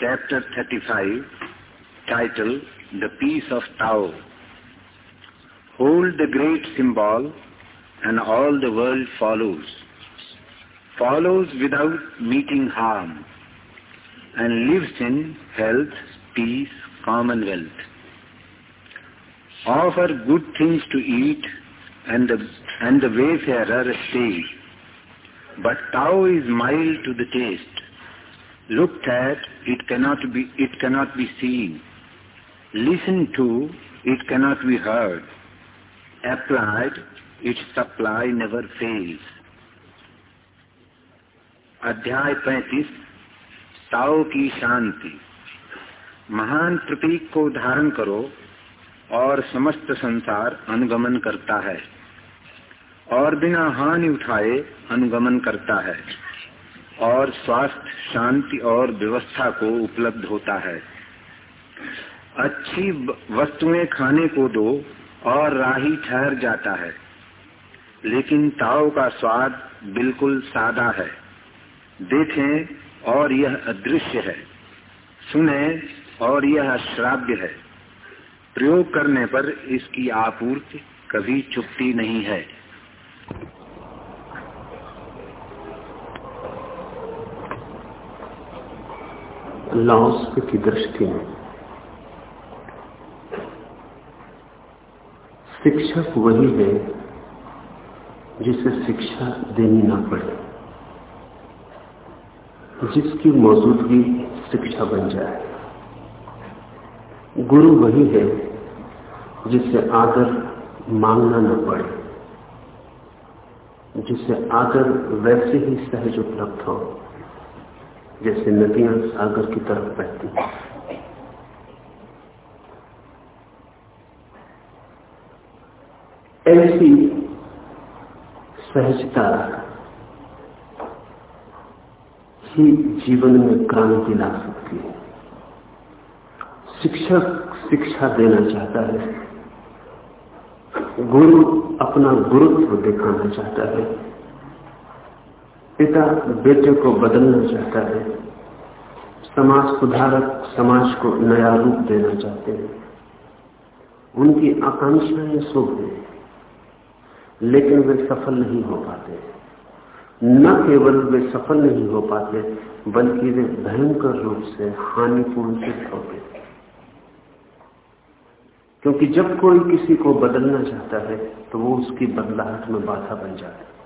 Chapter 35, title The Peace of Tao. Hold the great symbol and all the world follows. Follows without meeting harm and lives in health, peace, commonwealth. Offer good things to eat and the, and the wayfarer stay. But Tao is mild to the taste. Looked at, it cannot be, it cannot be seen. Listened to, it cannot be heard. Applied, its supply never fails. अध्याय 35 ताओ की शांति महान प्रतीक को धारण करो और समस्त संसार अनुगमन करता है और बिना हानि उठाए अनुगमन करता है और स्वास्थ्य, शांति और व्यवस्था को उपलब्ध होता है। अच्छी वस्तुएँ खाने को दो और राही ठहर जाता है। लेकिन ताव का स्वाद बिल्कुल सादा है। देखें और यह अदृश्य है। सुने और यह श्राव्य है। प्रयोग करने पर इसकी आपूर्ति कभी चुपती नहीं है। लाओस की दृष्टि में। शिक्षक वही है जिसे शिक्षा देनी ना पड़े, जिसकी मौजूदगी शिक्षा बन जाए। गुरु वही है जिसे आदर मांगना न पड़े, जिसे आदर वैसे ही सहज उपलब्ध हो। जैसे नदियाँ सागर की तरफ़ बहती ऐसी सहजता ही जीवन में क्रांति ला सकती है। शिक्षक शिक्षा देना चाहता है। गुरु अपना गुरुत्व दिखाना चाहता है। पिता बेटे को बदलना चाहता है। समाज सुधारक समाज को नया रूप देना चाहते हैं। उनकी आकांक्षाएँ शुभ है, लेकिन वे सफल नहीं हो पाते। न केवल वे सफल नहीं हो पाते, बल्कि वे भयंकर रूप से हानिपूर्ण सिद्ध होते क्योंकि जब कोई किसी को बदलना चाहता है तो वो उसकी बदलाहट में बाधा बन जाता है।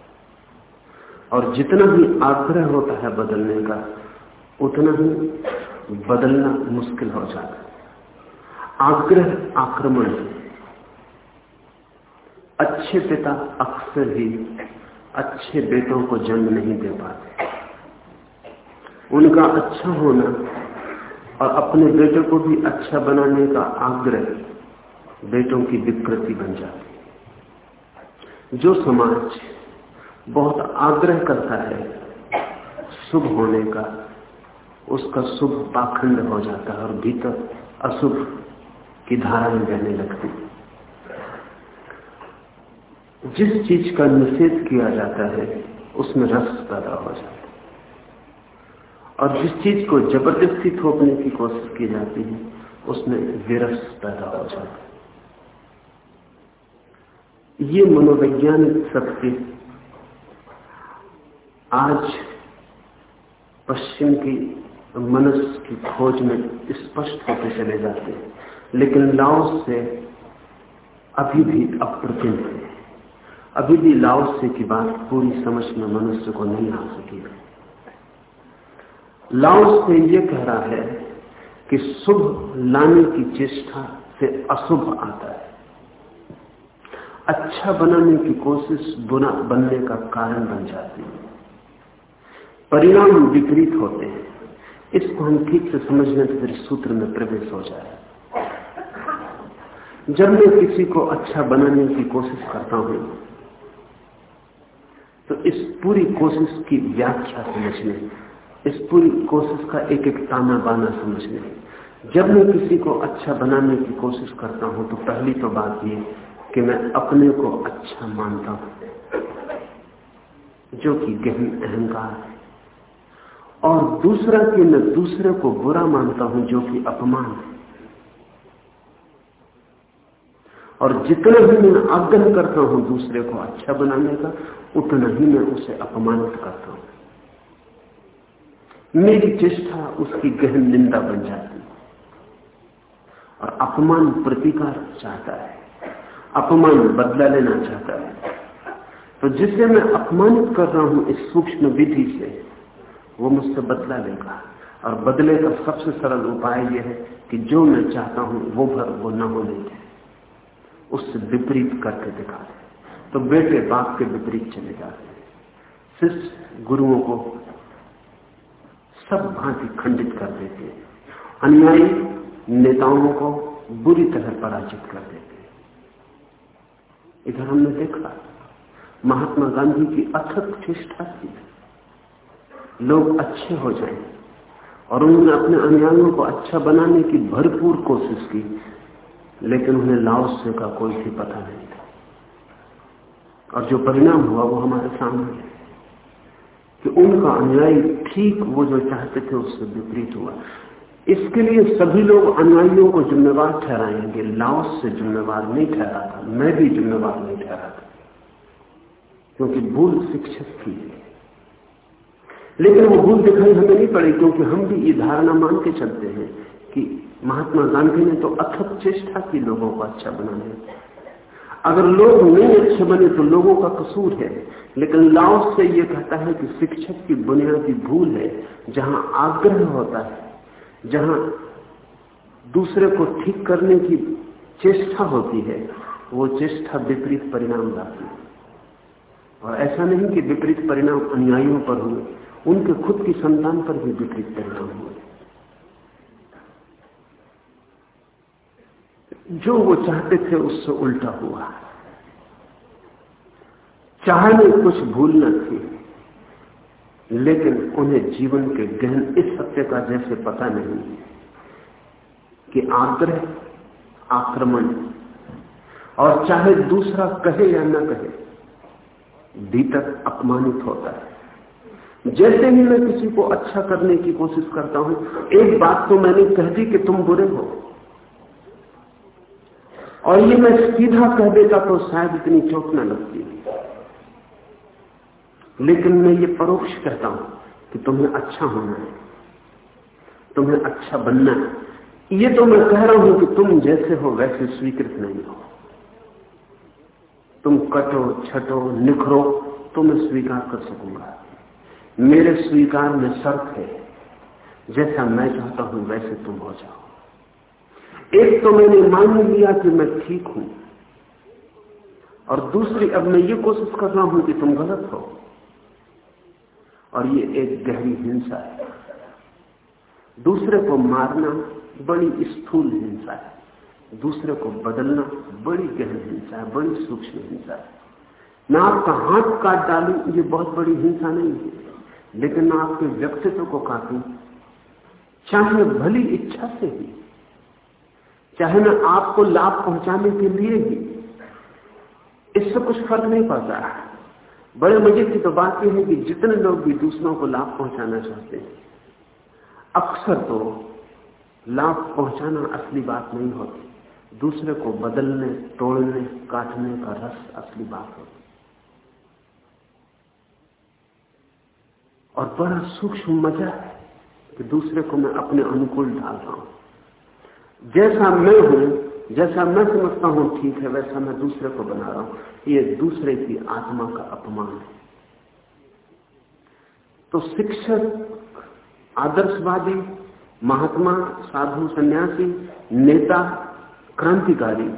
और जितना भी आग्रह होता है बदलने का, उतना ही बदलना मुश्किल हो जाता है। आग्रह आक्रमण है। अच्छे पिता अक्सर ही अच्छे बेटों को जन्म नहीं दे पाते। उनका अच्छा होना और अपने बेटे को भी अच्छा बनाने का आग्रह बेटों की विकृति बन जाती जो समाज बहुत आग्रह करता है, शुभ होने का। उसका शुभ पाखंड हो जाता है और भीतर अशुभ की धाराएँ बहने लगती। जिस चीज़ का निषेध किया जाता है, उसमें रस पैदा हो जाता है। और जिस चीज़ को ज़बरदस्ती थोपने की कोशिश की जाती है, उसमें विरस पैदा हो जाता है। ये मनोवैज्ञानिक सत्य आज पश्चिम की मनुष्य की खोज में स्पष्ट होते चले जाते हैं। लेकिन लाओस से अभी भी अप्रतिम है। अभी भी लाओस से की बात पूरी समझ में मनुष्य को नहीं आ सकी है। लाओस से यह कह रहा है कि शुभ लाने की चेष्टा से अशुभ आता है। अच्छा बनाने की कोशिश बुरा बनने का कारण बन जाती है। परिणाम विपरीत होते हैं। इसको हम ठीक से समझने तो फिर सूत्र में प्रवेश हो जाए। जब मैं किसी को अच्छा बनाने की कोशिश करता हूँ तो इस पूरी कोशिश की व्याख्या समझने, इस पूरी कोशिश का एक एक ताना बाना समझने। जब मैं किसी को अच्छा बनाने की कोशिश करता हूँ तो पहली तो बात यह कि मैं अपने को अच्छा मानता हूँ, जो कि गहन अहंकार है। और दूसरा कि मैं दूसरे को बुरा मानता हूँ जो कि अपमान है। और जितना ही मैं आग्रह करता हूँ दूसरे को अच्छा बनाने का, उतना ही मैं उसे अपमानित करता हूँ। मेरी चेष्टा उसकी गहन निंदा बन जाती और अपमान प्रतिकार चाहता है। अपमान बदला लेना चाहता है। तो जिसे मैं अपमानित कर रहा हूँ इस सूक्ष्म विधि से वो मुझसे बदला लेगा। और बदले का सबसे सरल उपाय यह है कि जो मैं चाहता हूँ, वो भर, वो न होने दे। उससे विपरीत करके दिखा दे। तो बेटे बाप के विपरीत चले जाते हैं। शिष्य गुरुओं को सब भांति खंडित कर देते हैं। अनुयायी नेताओं को बुरी तरह पराजित कर देते हैं। इधर हमने देखा, महात्मा गांधी की अथक चेष्टा थी लोग अच्छे हो जाएँ। और उन्होंने अपने अनुयायियों को अच्छा बनाने की भरपूर कोशिश की, लेकिन उन्हें लाओस्य का कोई भी पता नहीं था। और जो परिणाम हुआ वो हमारे सामने है कि उनका अनुयायी ठीक वो जो चाहते थे उससे विपरीत हुआ। इसके लिए सभी लोग अनुयायियों को जिम्मेवार ठहराएँगे। लाओस से जिम्मेवार नहीं ठहरा था, मैं भी जिम्मेवार नहीं ठहरा था, क्योंकि भूल शिक्षक की है लेकिन वो भूल दिखाई हमें नहीं पड़ी, क्योंकि हम भी ये धारणा मान के चलते हैं कि महात्मा गांधी ने तो अथक चेष्टा की लोगों को अच्छा बनाने अगर लोग नहीं अच्छे बने तो लोगों का कसूर है, लेकिन लाओस से ये कहता है कि शिक्षक की बुनियादी भूल है, जहाँ आग्रह होता है, जहाँ दूसरे को ठीक करने की चेष्टा होती है, वो चेष्टा विपरीत परिणाम लाती है। और ऐसा नहीं कि विपरीत परिणाम अनुयायियों पर हुए। उनके खुद की संतान पर भी विपरीत परिणाम हुए जो वो चाहते थे, उससे उल्टा हुआ। चाहने कुछ भूल न थी, लेकिन उन्हें जीवन के गहन इस सत्य का जैसे पता नहीं कि आग्रह, आक्रमण, और चाहे दूसरा कहे या न कहे, भीतर अपमानित होता है। जैसे ही मैं किसी को अच्छा करने की कोशिश करता हूँ, एक बात तो मैंने कह दी कि तुम बुरे हो। और ये मैं सीधा कह देता तो शायद इतनी चोट न लगती। लेकिन मैं ये परोक्ष कहता हूँ कि तुम्हें अच्छा होना है। तुम्हें अच्छा बनना है। ये तो मैं कह रहा हूँ कि तुम जैसे हो, वैसे स्वीकृत नहीं हो। तुम कटो, छटो, निखरो तो मैं स्वीकार कर सकूँगा। मेरे स्वीकार में शर्त है, जैसा मैं चाहता हूँ, वैसे तुम हो जाओ। एक तो मैंने मान लिया कि मैं ठीक हूँ, और दूसरी, अब मैं ये कोशिश कर रहा हूँ कि तुम गलत हो। और ये एक गहरी हिंसा है। दूसरे को मारना बड़ी स्थूल हिंसा है। दूसरे को बदलना बड़ी गहन हिंसा है, बड़ी सूक्ष्म हिंसा है। मैं आपका हाथ काट डालू, ये बहुत बड़ी हिंसा नहीं है। लेकिन मैं आपके व्यक्तित्व को काटू। चाहे भली इच्छा से ही चाहे मैं आपको लाभ पहुँचाने के लिए ही इससे कुछ फ़र्क नहीं पड़ता। है बड़े मज़े की तो बात यह है कि जितने लोग भी दूसरों को लाभ पहुंचाना चाहते हैं, अक्सर तो लाभ पहुंचाना असली बात नहीं होती। दूसरे को बदलने, तोड़ने, काटने का रस असली बात होती और बड़ा सूक्ष्म मज़ा है कि दूसरे को मैं अपने अनुकूल डाल रहा हूँ। जैसा मैं हूँ, जैसा मैं समझता हूँ, ठीक है, वैसा मैं दूसरे को बना रहा हूँ। ये दूसरे की आत्मा का अपमान है। तो शिक्षक, आदर्शवादी, महात्मा, साधु, सन्यासी, नेता, क्रांतिकारी,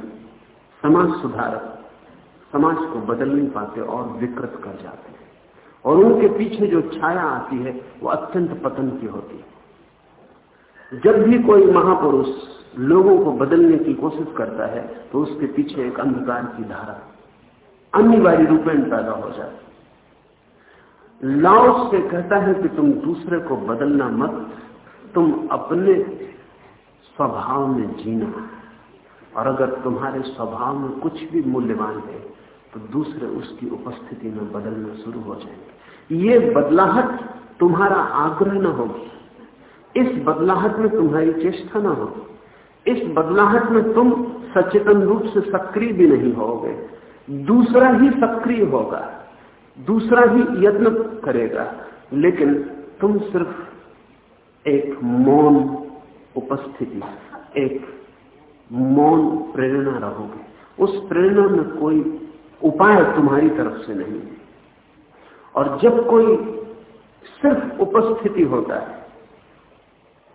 समाज सुधारक, समाज को बदल नहीं पाते और विकृत कर जाते और उनके पीछे जो छाया आती है, वो अत्यंत पतन की होती है। जब भी कोई महापुरुष लोगों को बदलने की कोशिश करता है तो उसके पीछे एक अंधकार की धारा, अनिवार्य रूपेण पैदा हो जाती लाओस से कहता है कि तुम दूसरे को बदलना मत, तुम अपने स्वभाव में जीना। और अगर तुम्हारे स्वभाव में कुछ भी मूल्यवान है तो दूसरे उसकी उपस्थिति में बदलना शुरू हो जाएँगे। ये बदलाहट तुम्हारा आग्रह न होगी। इस बदलाहट में तुम्हारी चेष्टा ना हो इस बदलाहट में तुम सचेतन रूप से सक्रिय भी नहीं होगे। दूसरा ही सक्रिय होगा। दूसरा ही यत्न करेगा। लेकिन तुम सिर्फ़ एक मौन उपस्थिति, एक मौन प्रेरणा रहोगे। उस प्रेरणा में कोई उपाय तुम्हारी तरफ़ से नहीं है। और जब कोई सिर्फ़ उपस्थिति होता है,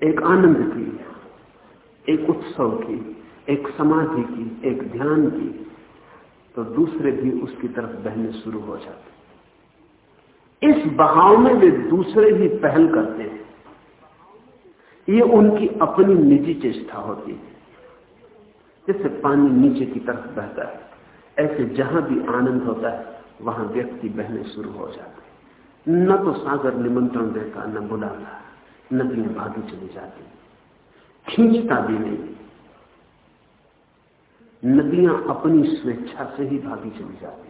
एक आनंद की, एक उत्सव की, एक समाधि की, एक ध्यान की तो दूसरे भी उसकी तरफ़ बहने शुरू हो जाते इस बहाव में वे दूसरे भी पहल करते हैं। ये उनकी अपनी निजी चेष्टा होती है जैसे पानी नीचे की तरफ़ बहता है। ऐसे जहाँ भी आनंद होता है, वहाँ व्यक्ति बहने शुरू हो जाते न तो सागर निमंत्रण देता, न बुलाता नदियाँ भागी चली जाती। खींचता भी नहीं। नदियाँ अपनी स्वेच्छा से ही भागी चली जाती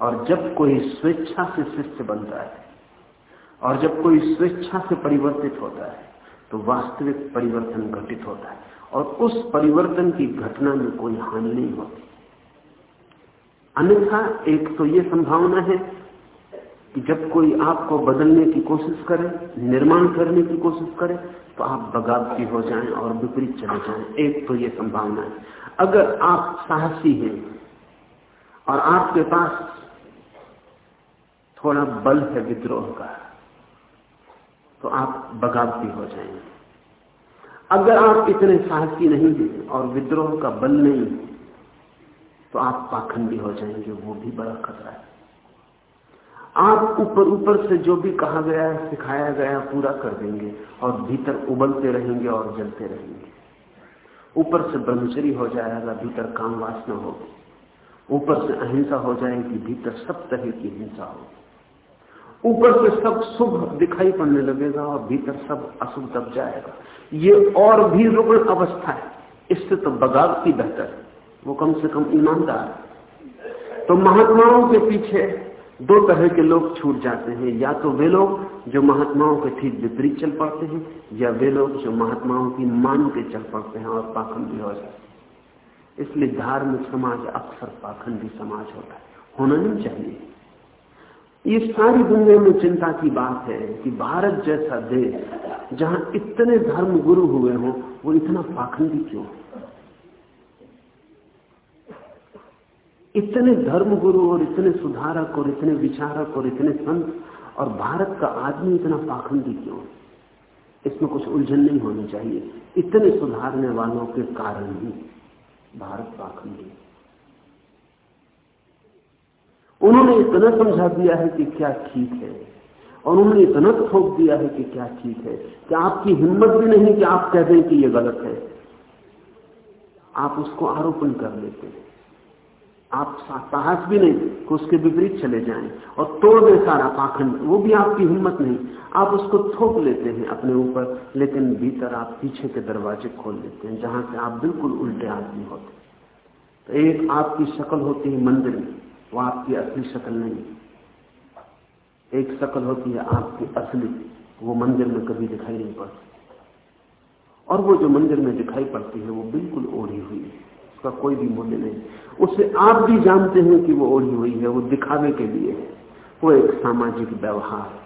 और जब कोई स्वेच्छा से शिष्य बनता है, और जब कोई स्वेच्छा से परिवर्तित होता है तो वास्तविक परिवर्तन घटित होता है, और उस परिवर्तन की घटना में कोई हानि नहीं होती। अन्यथा एक तो यह संभावना है कि जब कोई आपको बदलने की कोशिश करे, निर्माण करने की कोशिश करे तो आप बगावती हो जाएँ और विपरीत चले जाएँ। एक तो ये संभावना है। अगर आप साहसी हैं और आपके पास थोड़ा बल है विद्रोह का तो आप बगावती हो जाएँगे अगर आप इतने साहसी नहीं हैं और विद्रोह का बल नहीं तो आप पाखंडी हो जाएँगे, वो भी बड़ा खतरा है। आप ऊपर ऊपर से जो भी कहा गया है सिखाया गया है पूरा कर देंगे और भीतर उबलते रहेंगे और जलते रहेंगे। ऊपर से ब्रह्मचरी हो जाएगा, भीतर काम वासना होगी। ऊपर से अहिंसा हो जाएगी, भीतर सब तरह की हिंसा होगी। ऊपर से सब शुभ दिखाई पड़ने लगेगा और भीतर सब अशुभ दब जाएगा। ये और भी रुग्ण अवस्था है, इससे तो बगावती बेहतर वो कम से कम ईमानदार। तो महात्माओं के पीछे दो तरह के लोग छूट जाते हैं। या तो वे लोग जो महात्माओं के ठीक विपरीत चल पड़ते हैं, या वे लोग जो महात्माओं की मान के चल पड़ते हैं और पाखंडी हो जाते हैं। इसलिए धार्मिक समाज अक्सर पाखंडी समाज होता है। होना नहीं चाहिए। ये सारी दुनिया में चिंता की बात है कि भारत जैसा देश, जहाँ इतने धर्म गुरु हुए हों, वो इतना पाखंडी क्यों है? इतने धर्मगुरु और इतने सुधारक और इतने विचारक और इतने संत और भारत का आदमी इतना पाखंडी क्यों? इसमें कुछ उलझन नहीं होनी चाहिए। इतने सुधारने वालों के कारण ही भारत पाखंडी उन्होंने इतना समझा दिया है कि क्या ठीक है और उन्होंने इतना थोप दिया है कि क्या ठीक है कि आपकी हिम्मत भी नहीं कि आप कह दें कि यह गलत है। आप उसको आरोपण कर लेते हैं। आप साहस भी नहीं कि उसके विपरीत चले जाएँ और तोड़ दे सारा पाखंड। वो भी आपकी हिम्मत नहीं। आप उसको थोप लेते हैं अपने ऊपर, लेकिन भीतर आप पीछे के दरवाजे खोल लेते हैं, जहाँ से आप बिल्कुल उल्टे आदमी होते तो एक आपकी शक्ल होती है मंदिर में, वो आपकी असली शक्ल नहीं। एक शक्ल होती है आपकी असली, वो मंदिर में कभी दिखाई नहीं पड़ती। और वो जो मंदिर में दिखाई पड़ती है, वो बिल्कुल ओढ़ी हुई है। उसका कोई भी मूल्य नहीं। उसे आप भी जानते हैं कि वो ओढ़ी हुई है, वो दिखावे के लिए है। वो एक सामाजिक व्यवहार है।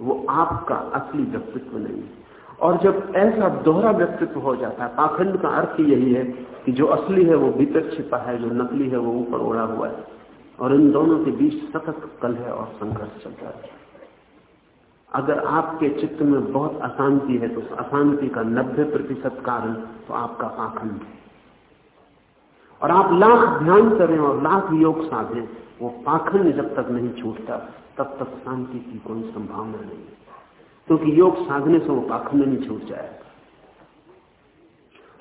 वो आपका असली व्यक्तित्व नहीं है। और जब ऐसा दोहरा व्यक्तित्व हो जाता है, पाखंड का अर्थ यही है कि जो असली है, वो भीतर छिपा है, जो नकली है, वो ऊपर ओढ़ा हुआ है। और इन दोनों के बीच सतत कलह और संघर्ष चलता है। अगर आपके चित्त में बहुत अशांति है तो अशांति का नब्बे प्रतिशत कारण तो आपका पाखंड है। और आप लाख ध्यान करें और लाख योग साधें, वो पाखंड जब तक नहीं छूटता, तब तक शांति की कोई संभावना नहीं। क्योंकि तो योग साधने से वो पाखंड नहीं छूट जाएगा।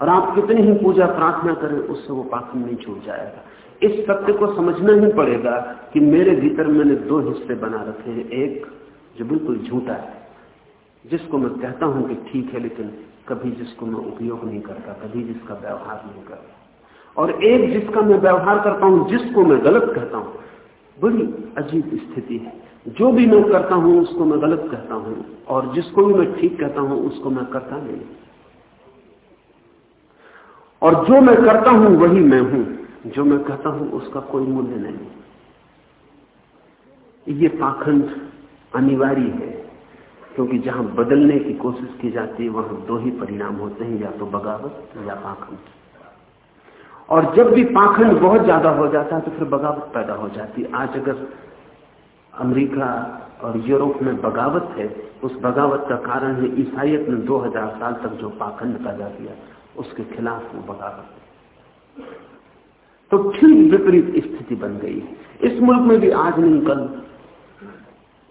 और आप कितनी ही पूजा प्रार्थना करें, उससे वो पाखंड नहीं छूट जाएगा। इस सत्य को समझना ही पड़ेगा कि मेरे भीतर मैंने दो हिस्से बना रखे हैं। एक, जो बिल्कुल झूठा है, जिसको मैं कहता हूँ कि ठीक है, लेकिन कभी जिसको मैं उपयोग नहीं करता, कभी जिसका व्यवहार नहीं करता। और एक जिसका मैं व्यवहार करता हूँ, जिसको मैं गलत कहता हूँ, बड़ी अजीब स्थिति है। जो भी मैं करता हूँ, उसको मैं गलत कहता हूँ, और जिसको भी मैं ठीक कहता हूँ, उसको मैं करता नहीं। और जो मैं करता हूँ, वही मैं हूँ। जो मैं कहता हूँ, उसका कोई मूल्य नहीं। ये पाखंड अनिवार्य है, क्योंकि जहाँ बदलने की कोशिश की जाती है, वहाँ दो ही परिणाम होते हैं, या तो बगावत या पाखंड। और जब भी पाखंड बहुत ज़्यादा हो जाता है तो फिर बगावत पैदा हो जाती है। आज अगर अमेरिका और यूरोप में बगावत है, उस बगावत का कारण है ईसाइत ने 2000 साल तक जो पाखंड पैदा किया, उसके खिलाफ वो बगावत तो ठीक विपरीत स्थिति बन गई इस मुल्क में भी आज नहीं, कल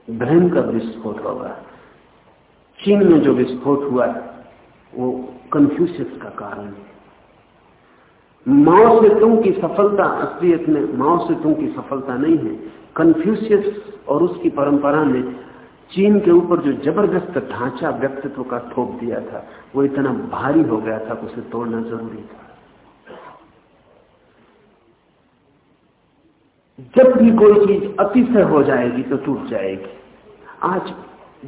भयंकर विस्फोट होगा। चीन में जो विस्फोट हुआ है, वो कंफ्यूशियस का कारण है। माओ से तुम की सफलता, असलियत में माओ से तुम की सफलता नहीं है। कंफ्यूशियस और उसकी परंपरा ने चीन के ऊपर जो ज़बरदस्त ढांचा व्यक्तित्व का थोप दिया था, वो इतना भारी हो गया था उसे तोड़ना ज़रूरी था। जब भी कोई चीज़ अतिशय हो जाएगी तो टूट जाएगी। आज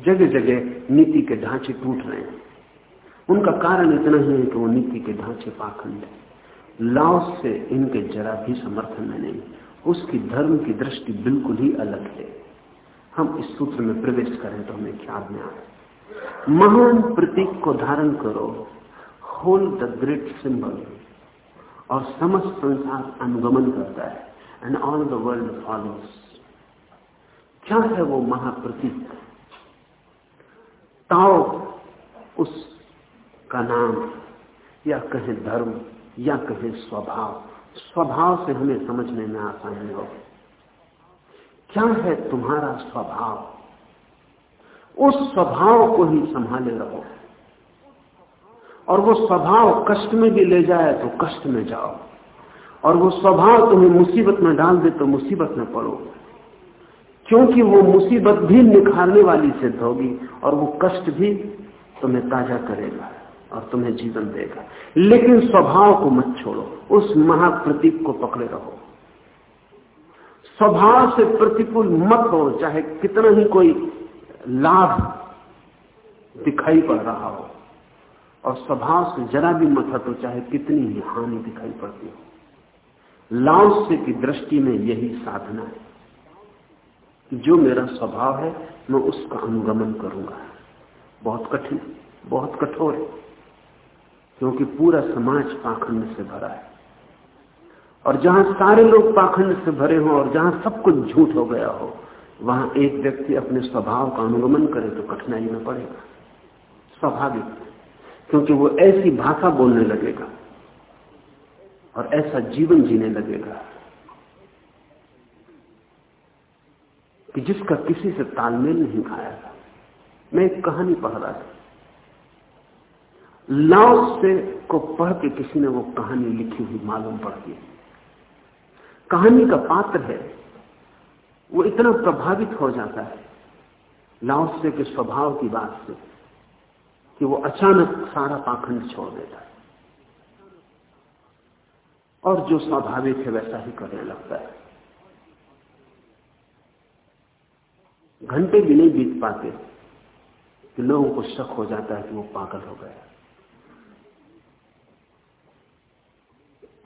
जगह जगह नीति के ढांचे टूट रहे हैं। उनका कारण इतना ही है कि वो नीति के ढांचे पाखंड है। लाओस से इनके जरा भी समर्थन में नहीं। उसकी धर्म की दृष्टि बिल्कुल ही अलग है। हम इस सूत्र में प्रवेश करें तो हमें ख्याल में आए महान प्रतीक को धारण करो। Hold the great symbol. और समस्त संसार अनुगमन करता है। And all the world follows क्या है वो महाप्रतीक? ताओ, उस का नाम। या कहें धर्म। या कहें स्वभाव। स्वभाव से हमें समझने में आसानी हो। क्या है तुम्हारा स्वभाव? उस स्वभाव को ही संभाले रहो। और वो स्वभाव कष्ट में भी ले जाए तो कष्ट में जाओ। और वो स्वभाव तुम्हें मुसीबत में डाल दे तो मुसीबत में पड़ो। क्योंकि वो मुसीबत भी निखारने वाली सिद्ध होगी और वो कष्ट भी तुम्हें ताज़ा करेगा। और तुम्हें जीवन देगा। लेकिन स्वभाव को मत छोड़ो। उस महाप्रतीक को पकड़े रहो। स्वभाव से प्रतिकूल मत हो, चाहे कितना ही कोई लाभ दिखाई पड़ रहा हो। और स्वभाव से जरा भी मत हटो, चाहे कितनी ही हानि दिखाई पड़ती हो। लाओस्य की दृष्टि में यही साधना है जो मेरा स्वभाव है, मैं उसका अनुगमन करूँगा। बहुत कठिन, बहुत कठोर है। क्योंकि पूरा समाज पाखंड से भरा है। और जहाँ सारे लोग पाखंड से भरे हों और जहाँ सब कुछ झूठ हो गया हो, वहाँ एक व्यक्ति अपने स्वभाव का अनुगमन करे तो कठिनाई में पड़ेगा। स्वाभाविक, क्योंकि वो ऐसी भाषा बोलने लगेगा और ऐसा जीवन जीने लगेगा कि जिसका किसी से तालमेल नहीं खाया। था मैं एक कहानी पढ़ रहा था। लाओस से को पढ़ के किसी ने वो कहानी लिखी हुई मालूम पड़ती है। कहानी का पात्र है, वो इतना प्रभावित हो जाता है लाओसे के स्वभाव की बात से कि वो अचानक सारा पाखंड छोड़ देता है। और जो स्वाभाविक है वैसा ही करने लगता है। घंटे भी नहीं बीत पाते कि लोगों को शक हो जाता है कि वो पागल हो गया।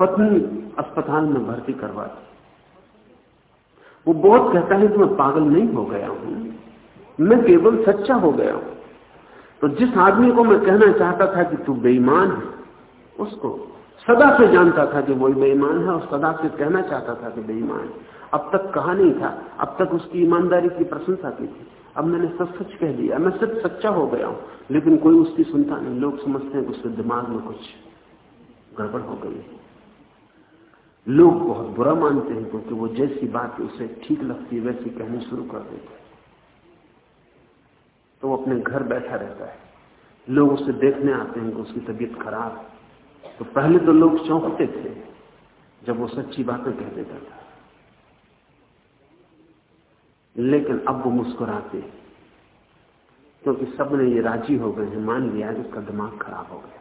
पत्नी अस्पताल में भर्ती करवाती। वो बहुत कहता है कि मैं पागल नहीं हो गया हूँ। मैं केवल सच्चा हो गया हूँ। तो जिस आदमी को मैं कहना चाहता था कि तू बेईमान है, उसको सदा से जानता था कि वही बेईमान है और सदा से कहना चाहता था कि बेईमान है। अब तक कहा नहीं था। अब तक उसकी ईमानदारी की प्रशंसा की थी। अब मैंने सच सच कह दिया। मैं सिर्फ़ सच्चा हो गया हूँ, लेकिन कोई उसकी सुनता नहीं। लोग समझते हैं कि उसके दिमाग में कुछ गड़बड़ हो गई है। लोग बहुत बुरा मानते हैं, क्योंकि वो जैसी बात उसे ठीक लगती है, वैसी कहनी शुरू कर देते हैं। तो वो अपने घर बैठा रहता है। लोग उसे देखने आते हैं कि उसकी तबीयत खराब तो पहले तो लोग चौंकते थे, जब वो सच्ची बातें कह देता था। लेकिन अब वो मुस्कुराते क्योंकि सबने ये राज़ी हो गए हैं, मान लिया कि उसका दिमाग खराब हो गया।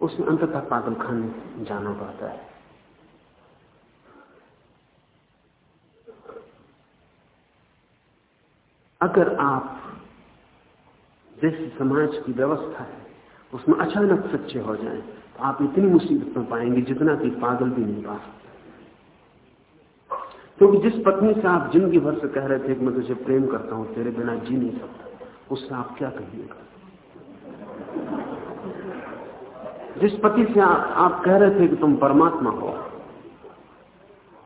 उसमें अंततः पागल खाने जाना पड़ता है। अगर आप जैसे समाज की व्यवस्था है उसमें अचानक सच्चे हो जाएँ, तो आप इतनी मुसीबत में पाएँगे जितना कि पागल भी नहीं पा सकते। क्योंकि तो जिस पत्नी से आप ज़िंदगी भर से कह रहे थे कि मैं तुझे प्रेम करता हूँ तेरे बिना जी नहीं सकता उससे आप क्या कहिएगा जिस पति से आप, आप कह रहे थे कि तुम परमात्मा हो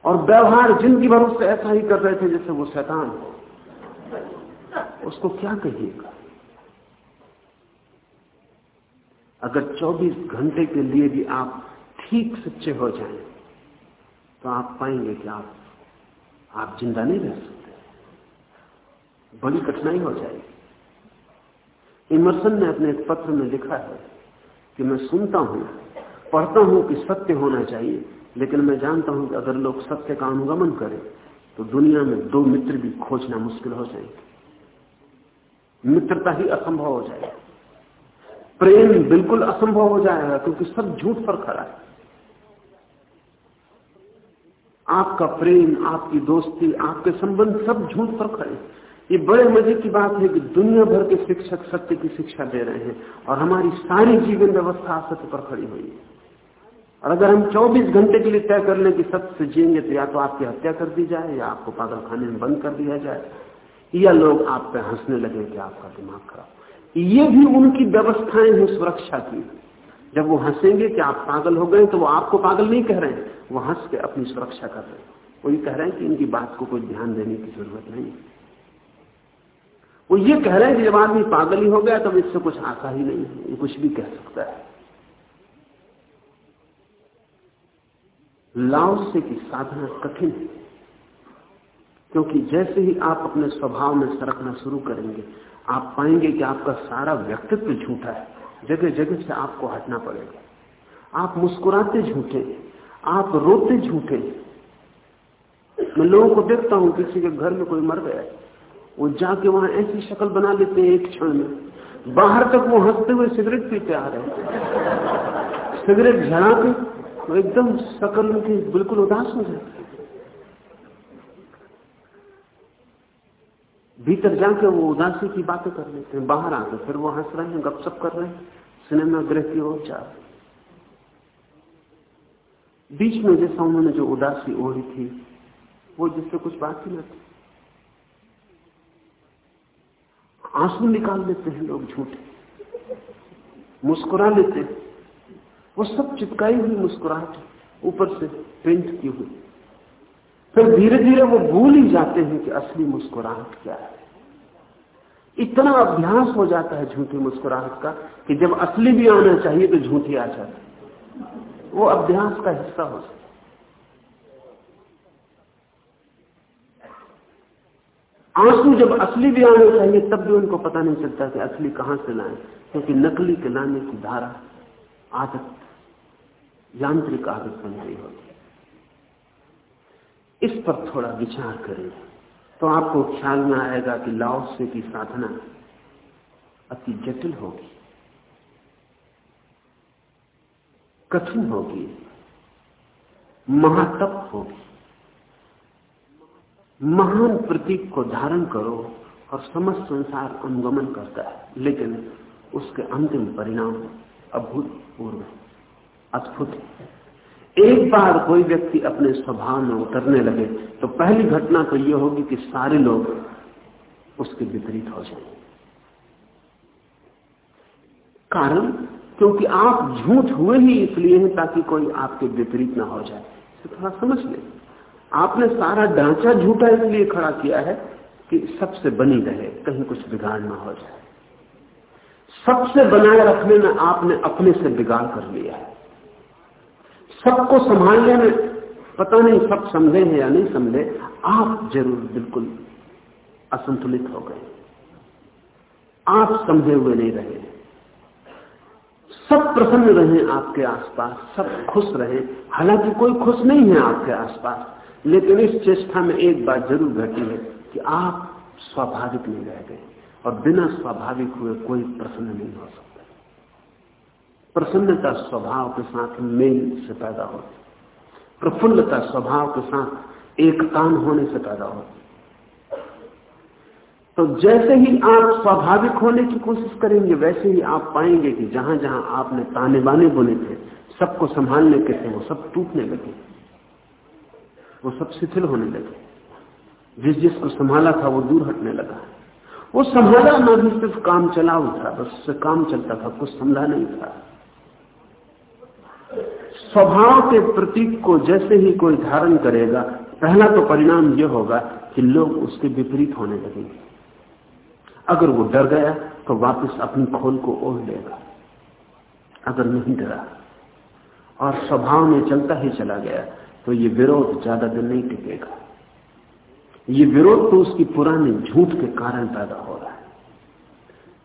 और व्यवहार ज़िंदगी भर उससे ऐसा ही कर रहे थे जैसे वो शैतान हो उसको क्या कहिएगा? अगर 24 घंटे के लिए भी आप ठीक सच्चे हो जाएँ तो आप पाएँगे कि आप आप ज़िंदा नहीं रह सकते। बड़ी कठिनाई हो जाएगी। इमरसन ने अपने एक पत्र में लिखा है कि मैं सुनता हूँ, पढ़ता हूँ कि सत्य होना चाहिए, लेकिन मैं जानता हूँ कि अगर लोग सत्य का अनुगमन करें तो दुनिया में दो मित्र भी खोजना मुश्किल हो जाएँगे। मित्रता ही असंभव हो जाएगा। प्रेम बिल्कुल असंभव हो जाएगा, क्योंकि सब झूठ पर खड़ा है। आपका प्रेम, आपकी दोस्ती, आपके संबंध सब झूठ पर खड़े ये बड़े मज़े की बात है कि दुनिया भर के शिक्षक सत्य की शिक्षा दे रहे हैं और हमारी सारी जीवन व्यवस्था सत्य पर खड़ी हुई है। और अगर हम 24 घंटे के लिए तय कर लें कि सत्य से जिएँगे तो या तो आपकी हत्या कर दी जाए, या आपको पागल खाने में बंद कर दिया जाए, या लोग आप पे हंसने लगे कि आपका दिमाग खराब। ये भी उनकी व्यवस्थाएँ हैं सुरक्षा की। जब वो हंसेंगे कि आप पागल हो गए तो वो आपको पागल नहीं कह रहे हैं, वो हंस के अपनी सुरक्षा कर रहे हैं। वो कह रहे हैं कि इनकी बात को कोई ध्यान देने की ज़रूरत नहीं वो ये कह रहे हैं कि जब आदमी पागल ही हो गया, तब इससे कुछ आशा ही नहीं है। ये कुछ भी कह सकता है। लाओसे की साधना कठिन है, क्योंकि जैसे ही आप अपने स्वभाव में सरकना शुरू करेंगे, आप पाएँगे कि आपका सारा व्यक्तित्व झूठा है। जगह जगह से आपको हटना पड़ेगा। आप मुस्कुराते झूठे, आप रोते झूठे। मैं लोगों को देखता हूँ, किसी के घर में कोई मर गया वो जाके वहाँ ऐसी शक्ल बना लेते हैं एक क्षण में। बाहर तक वो हँसते हुए सिगरेट पीते आ रहे सिगरेट झड़ा के तो एकदम शकल उनकी बिल्कुल उदास हो जाती भीतर जाके वो उदासी की बातें कर लेते हैं। बाहर आके फिर वो हंस रहे हैं, गपशप कर रहे हैं। सिनेमा गृह की ओर जा बीच में जैसा उन्होंने जो उदासी ओढ़ी थी, वो जिससे कुछ बात ही न थी। आँसू निकाल लेते हैं लोग झूठे। मुस्कुरा लेते हैं। वो सब चिपकाई हुई मुस्कुराहट ऊपर से प्रिंट की हुई। फिर धीरे धीरे वो भूल ही जाते हैं कि असली मुस्कुराहट क्या है। इतना अभ्यास हो जाता है झूठी मुस्कुराहट का कि जब असली भी आना चाहिए तो झूठी आ जाती वो अभ्यास का हिस्सा हो सकता आँसू जब असली भी आने चाहिए, तब भी उनको पता नहीं चलता कि असली कहाँ से लाए, क्योंकि नकली के लाने की धारा, आदत, यांत्रिक आदत बन गई होती इस पर थोड़ा विचार करें। तो आपको ख्याल में आएगा कि लाओसे की साधना अति जटिल होगी। कठिन होगी। महातप होगी। महान प्रतीक को धारण करो और समस्त संसार अनुगमन करता है। लेकिन उसके अंतिम परिणाम अभूतपूर्व, अद्भुत है। एक बार कोई व्यक्ति अपने स्वभाव में उतरने लगे तो पहली घटना तो यह होगी कि सारे लोग उसके विपरीत हो जाएँगे कारण? क्योंकि आप झूठ हुए ही इसलिए हैं ताकि कोई आपके विपरीत ना हो जाए। इसे थोड़ा समझ ले। आपने सारा ढांचा झूठा इसलिए खड़ा किया है कि सबसे बनी रहे, कहीं कुछ बिगाड़ ना हो जाए। सबसे बनाए रखने में आपने अपने से बिगाड़ कर लिया है। सबको संभालने में पता नहीं सब समझे हैं या नहीं समझे, आप ज़रूर बिल्कुल असंतुलित हो गए। आप समझे हुए नहीं रहे। सब प्रसन्न रहे आपके आसपास, सब खुश रहे। हालाँकि कोई खुश नहीं है आपके आसपास। लेकिन इस चेष्टा में एक बात ज़रूर घटी है कि आप स्वाभाविक नहीं रह गए और बिना स्वाभाविक हुए कोई प्रसन्न नहीं हो सकता। प्रसन्नता स्वभाव के साथ मेल से पैदा होती प्रफुल्लता स्वभाव के साथ एकतान होने से पैदा होती तो जैसे ही आप स्वाभाविक होने की कोशिश करेंगे, वैसे ही आप पाएँगे कि जहाँ जहाँ आपने ताने बाने बोले थे, सबको संभालने के थे, वो सब टूटने लगे। वो सब शिथिल होने लगे। जिस जिसको संभाला था, वो दूर हटने लगा। वो संभाला ना भी सिर्फ़ काम चला था, बस उससे काम चलता था, कुछ संभला नहीं था। स्वभाव के प्रतीक को जैसे ही कोई धारण करेगा, पहला तो परिणाम यह होगा कि लोग उसके विपरीत होने लगेंगे। अगर वो डर गया तो वापस अपनी खोल को ओढ़ लेगा। अगर नहीं डरा, और स्वभाव में चलता ही चला गया तो ये विरोध ज़्यादा दिन नहीं टिकेगा। ये विरोध तो उसकी पुराने झूठ के कारण पैदा हो रहा है।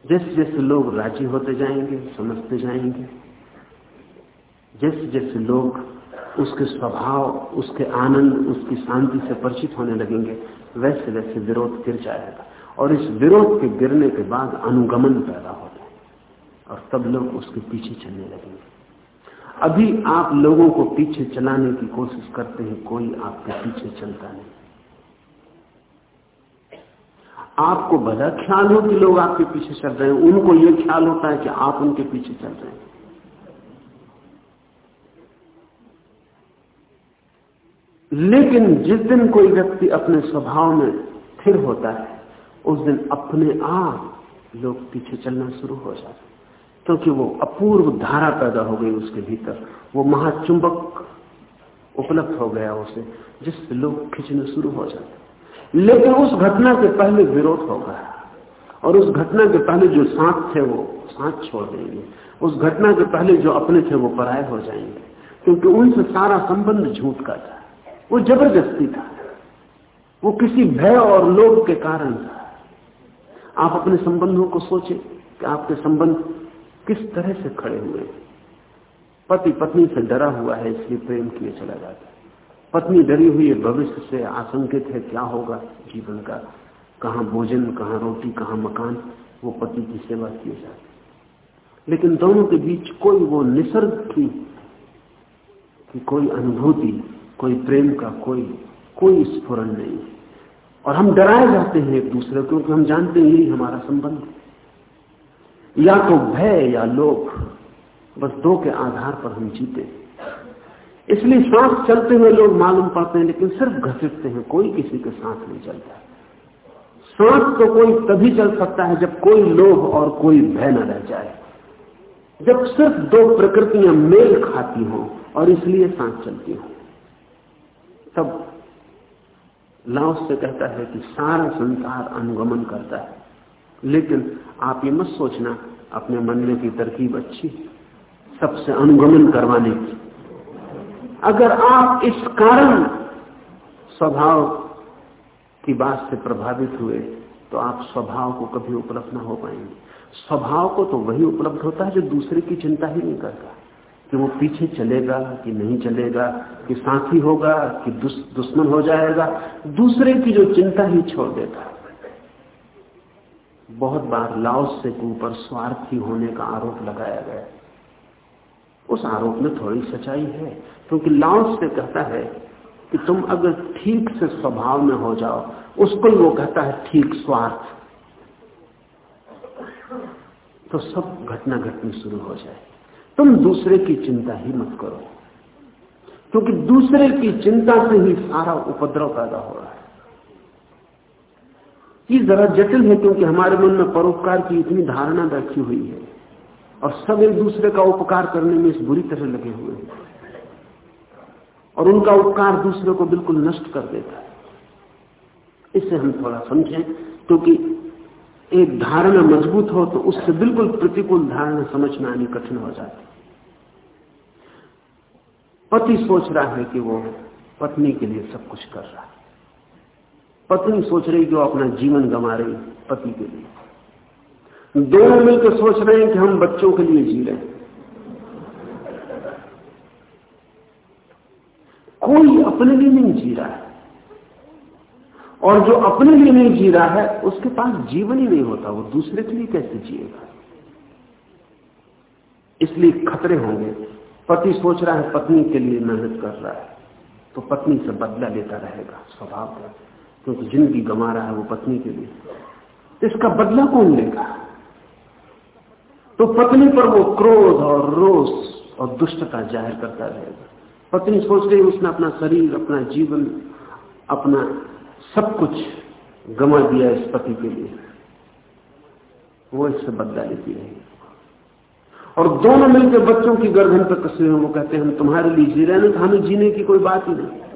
जैसे जैसे लोग राज़ी होते जाएँगे, समझते जाएँगे, जैसे जैसे लोग उसके स्वभाव, उसके आनंद, उसकी शांति से परिचित होने लगेंगे, वैसे वैसे विरोध गिर जाएगा। और इस विरोध के गिरने के बाद अनुगमन पैदा होता है। और तब लोग उसके पीछे चलने लगेंगे। अभी आप लोगों को पीछे चलाने की कोशिश करते हैं, कोई आपके पीछे चलता नहीं। आपको भला ख्याल हो कि लोग आपके पीछे चल रहे हैं, उनको यह ख्याल होता है कि आप उनके पीछे चल रहे हैं। लेकिन जिस दिन कोई व्यक्ति अपने स्वभाव में स्थिर होता है, उस दिन अपने आप लोग पीछे चलना शुरू हो जाते क्योंकि वो अपूर्व धारा पैदा हो गई उसके भीतर। वो महाचुंबक उपलब्ध हो गया उसे जिससे लोग खींचने शुरू हो जाते लेकिन उस घटना के पहले विरोध होगा और उस घटना के पहले जो सांस थे वो सांस छोड़ देंगे। उस घटना के पहले जो अपने थे वो पराये हो जाएँगे। क्योंकि उनसे सारा संबंध झूठ का था। वो ज़बरदस्ती था। वो किसी भय और लोभ के कारण था। आप अपने संबंधों को सोचे कि आपके संबंध किस तरह से खड़े हुए? पति पत्नी से डरा हुआ है, इसलिए प्रेम किए चला जाता है। पत्नी डरी हुई है, भविष्य से आशंकित है, क्या होगा? जीवन का कहा भोजन, कहा रोटी, कहा मकान, वो पति की सेवा किए जाते लेकिन दोनों के बीच कोई वो निसर्ग की, कि कोई अनुभूति, कोई प्रेम का कोई कोई स्फुरन नहीं और हम डराए जाते हैं एक दूसरे को, क्योंकि हम जानते हैं यही हमारा संबंध या तो भय या लोभ, बस दो के आधार पर हम जीते। इसलिए सांस चलते हुए लोग मालूम पाते हैं, लेकिन सिर्फ़ घसीटते हैं, कोई किसी के साथ नहीं चलता। सांस तो कोई तभी चल सकता है जब कोई लोभ और कोई भय न रह जाए। जब सिर्फ़ दो प्रकृतियाँ मेल खाती हों और इसलिए सांस चलती हो, तब लाओस से कहता है कि सारा संसार अनुगमन करता है। लेकिन आप ये मत सोचना, अपने मन में की तरकीब अच्छी सबसे अनुगमन करवाने की। अगर आप इस कारण स्वभाव की बात से प्रभावित हुए तो आप स्वभाव को कभी उपलब्ध ना हो पाएँगे। स्वभाव को तो वही उपलब्ध होता है जो दूसरे की चिंता ही नहीं करता, कि वो पीछे चलेगा कि नहीं चलेगा, कि साथी होगा कि दुश्मन हो जाएगा। दूसरे की जो चिंता ही छोड़ देता बहुत बार लाओस से ऊपर स्वार्थी होने का आरोप लगाया गया। उस आरोप में थोड़ी सच्चाई है, क्योंकि लाओस से कहता है कि तुम अगर ठीक से स्वभाव में हो जाओ, उसको वो कहता है ठीक स्वार्थ। तो सब घटना घटनी शुरू हो जाए। तुम दूसरे की चिंता ही मत करो, क्योंकि दूसरे की चिंता से ही सारा उपद्रव पैदा हो रहा है। ये जरा जटिल है क्योंकि हमारे मन में परोपकार की इतनी धारणा बैठी हुई है और सब एक दूसरे का उपकार करने में इस बुरी तरह लगे हुए हैं। और उनका उपकार दूसरे को बिल्कुल नष्ट कर देता है। इससे हम थोड़ा समझें, क्योंकि एक धारणा मज़बूत हो तो उससे बिल्कुल प्रतिकूल धारणा समझ में आनी कठिन हो जाती पति सोच रहा है कि वो पत्नी के लिए सब कुछ कर रहा है। पत्नी सोच रही कि वो अपना जीवन गंवा रही पति के लिए। दोनों मिलकर सोच रहे हैं कि हम बच्चों के लिए जी रहे हैं। कोई अपने लिए नहीं जी रहा है। और जो अपने लिए नहीं जी रहा है, उसके पास जीवन ही नहीं होता, वो दूसरे के लिए कैसे जिएगा? इसलिए खतरे होंगे। पति सोच रहा है पत्नी के लिए मेहनत कर रहा है तो पत्नी से बदला लेता रहेगा, स्वभाव का। क्योंकि ज़िंदगी गंवा रहा है वो पत्नी के लिए। तो इसका बदला कौन लेगा? तो पत्नी पर वो क्रोध और रोष और दुष्टता ज़ाहिर करता रहेगा। पत्नी सोच रही उसने अपना शरीर, अपना जीवन, अपना सब कुछ गमा दिया इस पति के लिए। वो इससे बदला लेती रहेगी। और दोनों मिलकर बच्चों की गर्दन पर कसे हुए वो कहते हैं, हम तुम्हारे लिए जी रहे हैं तो हमें जीने की कोई बात ही नहीं।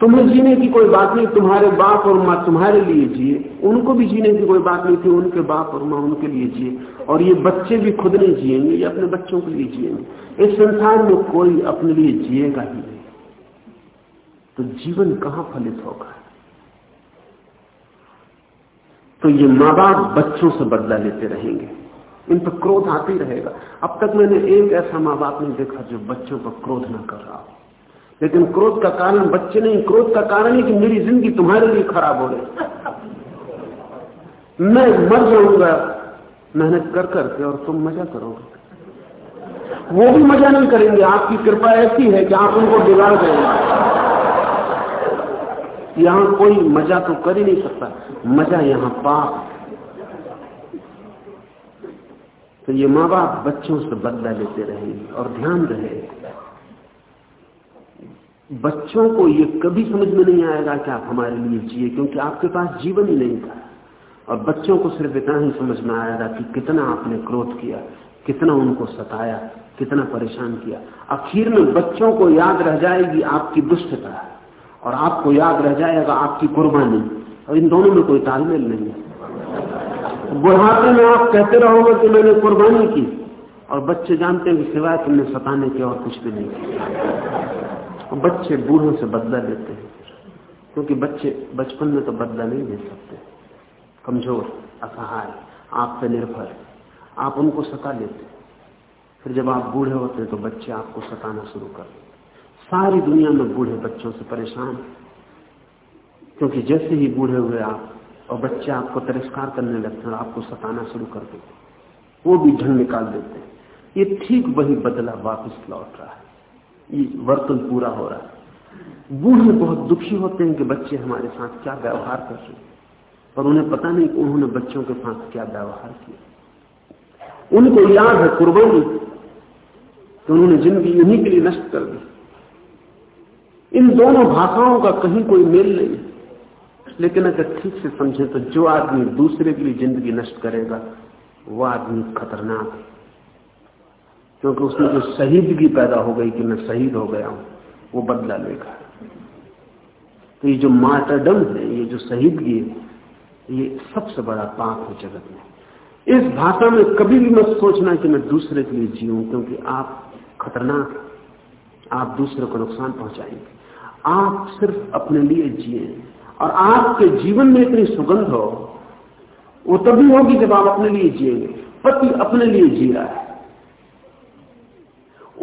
तुम्हें जीने की कोई बात नहीं, तुम्हारे बाप और माँ तुम्हारे लिए जिए। उनको भी जीने की कोई बात नहीं थी, उनके बाप और माँ उनके लिए जिए। और ये बच्चे भी खुद नहीं जिएँगे, ये अपने बच्चों के लिए जिएँगे। इस संसार में कोई अपने लिए जिएगा ही नहीं। तो जीवन कहाँ फलित होगा? तो ये माँ बाप बच्चों से बदला लेते रहेंगे। इन पर क्रोध आते ही रहेगा। अब तक मैंने एक ऐसा माँ बाप नहीं देखा जो बच्चों पर क्रोध ना कर रहा हो। लेकिन क्रोध का कारण, बच्चे नहीं, क्रोध का कारण है कि मेरी ज़िंदगी तुम्हारे लिए खराब हो रही। मैं मर जाऊँगा। मेहनत कर करके और तुम मज़ा करोगे। वो भी मज़ा नहीं करेंगे। आपकी कृपा ऐसी है कि आप उनको बिगाड़ देंगे। यहाँ कोई मज़ा तो कर ही नहीं सकता। मज़ा यहाँ पाप तो ये माँ बाप बच्चों से बदला लेते रहेंगे और ध्यान रहे। बच्चों को ये कभी समझ में नहीं आएगा कि आप हमारे लिए जिए, क्योंकि आपके पास जीवन ही नहीं था। और बच्चों को सिर्फ़ इतना ही समझ में आएगा कि कितना आपने क्रोध किया, कितना उनको सताया, कितना परेशान किया। आखिर में बच्चों को याद रह जाएगी आपकी दुष्टता, और आपको याद रह जाएगा आपकी कुर्बानी। और इन दोनों में कोई तालमेल नहीं है। बुढ़ापे में आप कहते रहोगे कि मैंने कुर्बानी की, और बच्चे जानते हैं कि सिवाय तुमने सताने के और कुछ भी नहीं किया। बच्चे बूढ़ों से बदला लेते हैं। क्योंकि बच्चे बचपन में तो बदला नहीं ले सकते। कमज़ोर, असहाय, आप पे निर्भर। आप उनको सता लेते फिर जब आप बूढ़े होते हैं तो बच्चे आपको सताना शुरू कर सारी दुनिया में बूढ़े बच्चों से परेशान क्योंकि जैसे ही बूढ़े हुए आप और बच्चे आपको तिरस्कार करने लगते हैं आपको सताना शुरू कर देते वो भी ढंग निकाल देते हैं। ये ठीक वही बदला वापस लौट रहा है। ये वर्तन पूरा हो रहा है। बूढ़े बहुत दुखी होते हैं कि बच्चे हमारे साथ क्या व्यवहार कर रहे पर उन्हें पता नहीं कि उन्होंने बच्चों के साथ क्या व्यवहार किया। उनको याद है कुर्बानी। तो उन्होंने ज़िंदगी उन्हीं के लिए नष्ट कर दी। इन दोनों भाषाओं का कहीं कोई मेल नहीं लेकिन अगर ठीक से समझे तो जो आदमी दूसरे के लिए ज़िंदगी नष्ट करेगा वह आदमी खतरनाक है। क्योंकि उसमें जो शहीदगी पैदा हो गई कि मैं शहीद हो गया हूँ, वो बदला लेगा। तो ये जो मार्टरडम है, ये जो शहीदगी है, ये सबसे बड़ा पाप है जगत में। इस भाषा में कभी भी मत सोचना कि मैं दूसरे के लिए जीऊं, क्योंकि आप खतरनाक आप दूसरे को नुकसान पहुंचाएँगे। आप सिर्फ़ अपने लिए जिए। और आपके जीवन में इतनी सुगंध हो, वो तभी होगी जब आप अपने लिए जिएँगे। पति अपने लिए जी रहा है।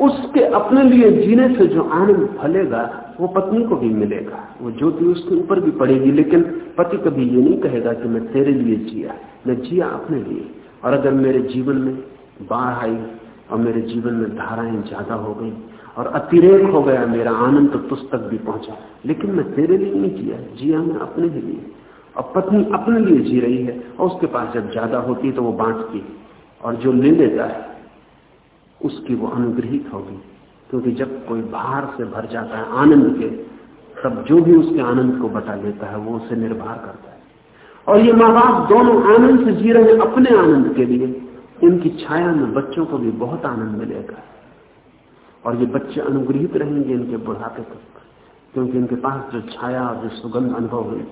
उसके अपने लिए जीने से जो आनंद फलेगा, वो पत्नी को भी मिलेगा। वो ज्योति उसके ऊपर भी पड़ेगी, लेकिन पति कभी ये नहीं कहेगा कि मैं तेरे लिए जिया, मैं जिया अपने लिए। और अगर मेरे जीवन में बाढ़ आई और मेरे जीवन में धाराएँ ज़्यादा हो गई और अतिरेक हो गया, मेरा आनंद तो तुझ तक भी पहुँचा। लेकिन मैं तेरे लिए नहीं जिया जिया मैं अपने ही लिए। और पत्नी अपने लिए जी रही है और उसके पास जब ज़्यादा होती है तो वो बांटती है। और जो ले लेता है उसकी वो अनुग्रहित होगी। क्योंकि जब कोई बाहर से भर जाता है आनंद के, तब जो भी उसके आनंद को बटा लेता है, वो उसे निर्भर करता है। और ये माँ बाप दोनों आनंद से जी रहे हैं अपने आनंद के लिए। इनकी छाया में बच्चों को भी बहुत आनंद मिलेगा। और ये बच्चे अनुग्रहित रहेंगे इनके बुढ़ापे तक, क्योंकि इनके पास जो छाया और जो सुगंध अनुभव हुई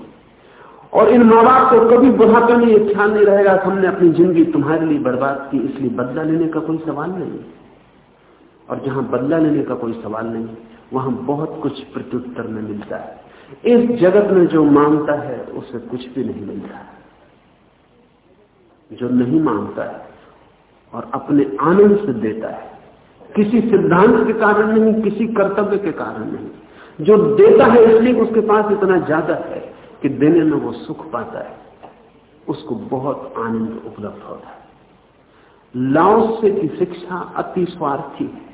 और इन माँ बाप को कभी बुढ़ापे में ये ख्याल नहीं रहेगा कि हमने अपनी ज़िंदगी तुम्हारे लिए बर्बाद की, इसलिए बदला लेने का कोई सवाल नहीं और जहाँ बदला लेने का कोई सवाल नहीं, वहाँ बहुत कुछ प्रत्युत्तर में मिलता है। इस जगत में जो माँगता है, उसे कुछ भी नहीं मिलता। जो नहीं माँगता है और अपने आनंद से देता है, किसी सिद्धांत के कारण नहीं, किसी कर्तव्य के कारण नहीं। जो देता है इसलिए उसके पास इतना ज़्यादा है कि देने में वो सुख पाता है। उसको बहुत आनंद उपलब्ध होता है। लाओ से की शिक्षा अति स्वार्थी है।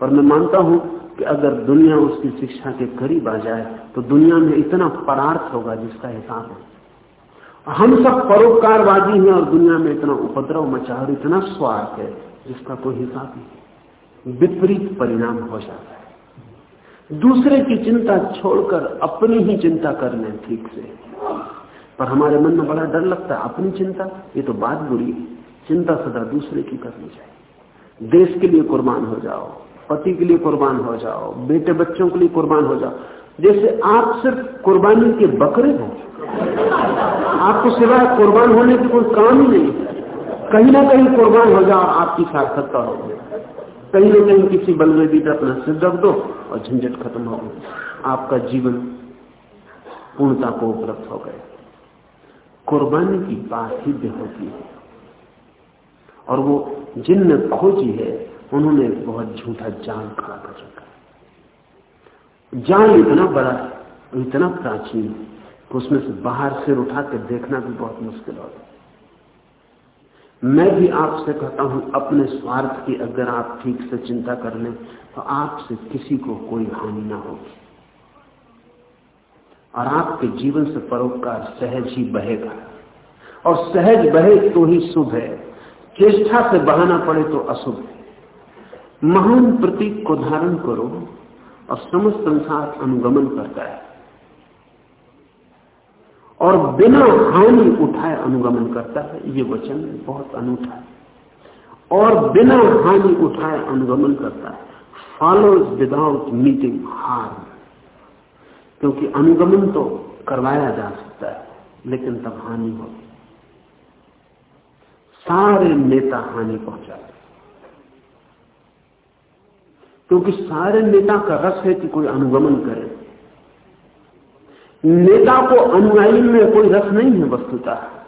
पर मैं मानता हूँ कि अगर दुनिया उसकी शिक्षा के करीब आ जाए तो दुनिया में इतना परार्थ होगा जिसका हिसाब है। हम सब परोपकारवादी हैं और दुनिया में इतना उपद्रव मचा और इतना स्वार्थ है, जिसका कोई हिसाब नहीं विपरीत परिणाम हो जाता है। दूसरे की चिंता छोड़कर अपनी ही चिंता कर लें ठीक से। पर हमारे मन में बड़ा डर लगता है, अपनी चिंता? ये तो बात बुरी है। चिंता सदा दूसरे की करनी चाहिए। देश के लिए कुर्बान हो जाओ। पति के लिए कुर्बान हो जाओ, बेटे बच्चों के लिए कुर्बान हो जाओ। जैसे आप सिर्फ़ कुर्बानी के बकरे हो, आपको सिवाय कुर्बान होने की कोई काम ही नहीं। कहीं ना कहीं कुर्बान हो जाओ, आपकी सार्थकता हो कहीं ना कहीं किसी बलवेदी पर अपना सिर रख दो और झंझट खत्म हो गई। आपका जीवन पूर्णता को उपलब्ध हो गया। कुर्बानी की बात ही होती है। और वो जिनने खोजी है उन्होंने बहुत झूठा जाल खड़ा कर रखा जाल इतना बड़ा इतना प्राचीन कि उसमें से बाहर सिर उठा के देखना भी बहुत मुश्किल होता मैं भी आपसे कहता हूँ, अपने स्वार्थ की अगर आप ठीक से चिंता कर लें तो आपसे किसी को कोई हानि ना होगी। और आपके जीवन से परोपकार सहज ही बहेगा। और सहज बहे तो ही शुभ है। चेष्टा से बहाना पड़े तो अशुभ है। महान प्रतीक को धारण करो और समस्त संसार अनुगमन करता है। और बिना हानि उठाए अनुगमन करता है। ये वचन बहुत अनूठा है। और बिना हानि उठाए अनुगमन करता है। फॉलोज विदाउट मीटिंग हार्म क्योंकि अनुगमन तो करवाया जा सकता है, लेकिन तब हानि होगी। सारे नेता हानि पहुंचाते क्योंकि सारे नेता का रस है कि कोई अनुगमन करे। नेता को अनुयायी में कोई रस नहीं है वस्तुता।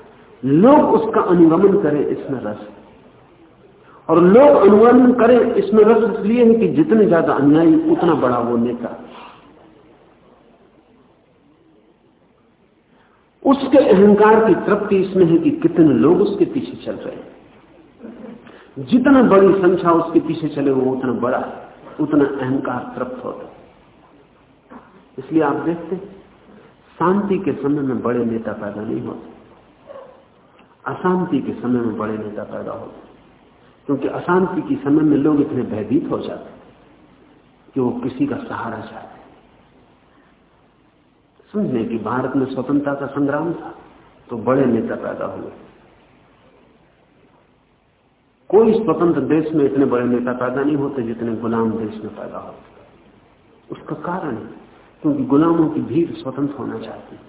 लोग उसका अनुगमन करें, इसमें रस। और लोग अनुगमन करें, इसमें रस इसलिए है कि जितने ज़्यादा अनुयायी, उतना बड़ा वो नेता। उसके अहंकार की तृप्ति इसमें है कि कितने लोग उसके पीछे चल रहे हैं। जितना बड़ी संख्या उसके पीछे चले, वो उतना बड़ा है। उतना अहंकार तृप्त होता इसलिए आप देखते शांति के समय में बड़े नेता पैदा नहीं होते। अशांति के समय में बड़े नेता पैदा होते क्योंकि अशांति के समय में लोग इतने भयभीत हो जाते कि वो किसी का सहारा चाहते समझने कि भारत में स्वतंत्रता का संग्राम था तो बड़े नेता पैदा हुए। कोई स्वतंत्र देश में इतने बड़े नेता पैदा नहीं होते जितने गुलाम देश में पैदा होते। उसका कारण क्योंकि गुलामों की भीड़ स्वतंत्र होना चाहती है।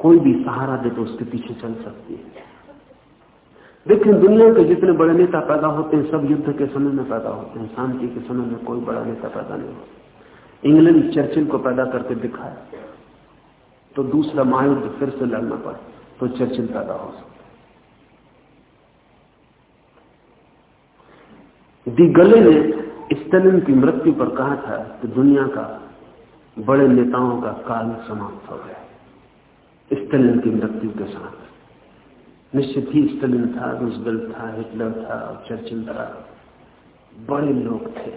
कोई भी सहारा दे तो उसके पीछे चल सकती है। देखिए दुनिया के जितने बड़े नेता पैदा होते हैं, सब युद्ध के समय में पैदा होते हैं। शांति के समय में कोई बड़ा नेता पैदा नहीं होता। इंग्लैंड चर्चिल को पैदा करके दिखाया तो दूसरा महायुद्ध फिर से लड़ना पड़ा तो चर्चिल पैदा हो सकता दी गले ने स्टेलिन की मृत्यु पर कहा था कि दुनिया का बड़े नेताओं का काल समाप्त हो गया। स्टेलिन की मृत्यु के साथ। निश्चित ही स्टेलिन था, रूजवेल्ट था, हिटलर था, चर्चिल था। बड़े लोग थे।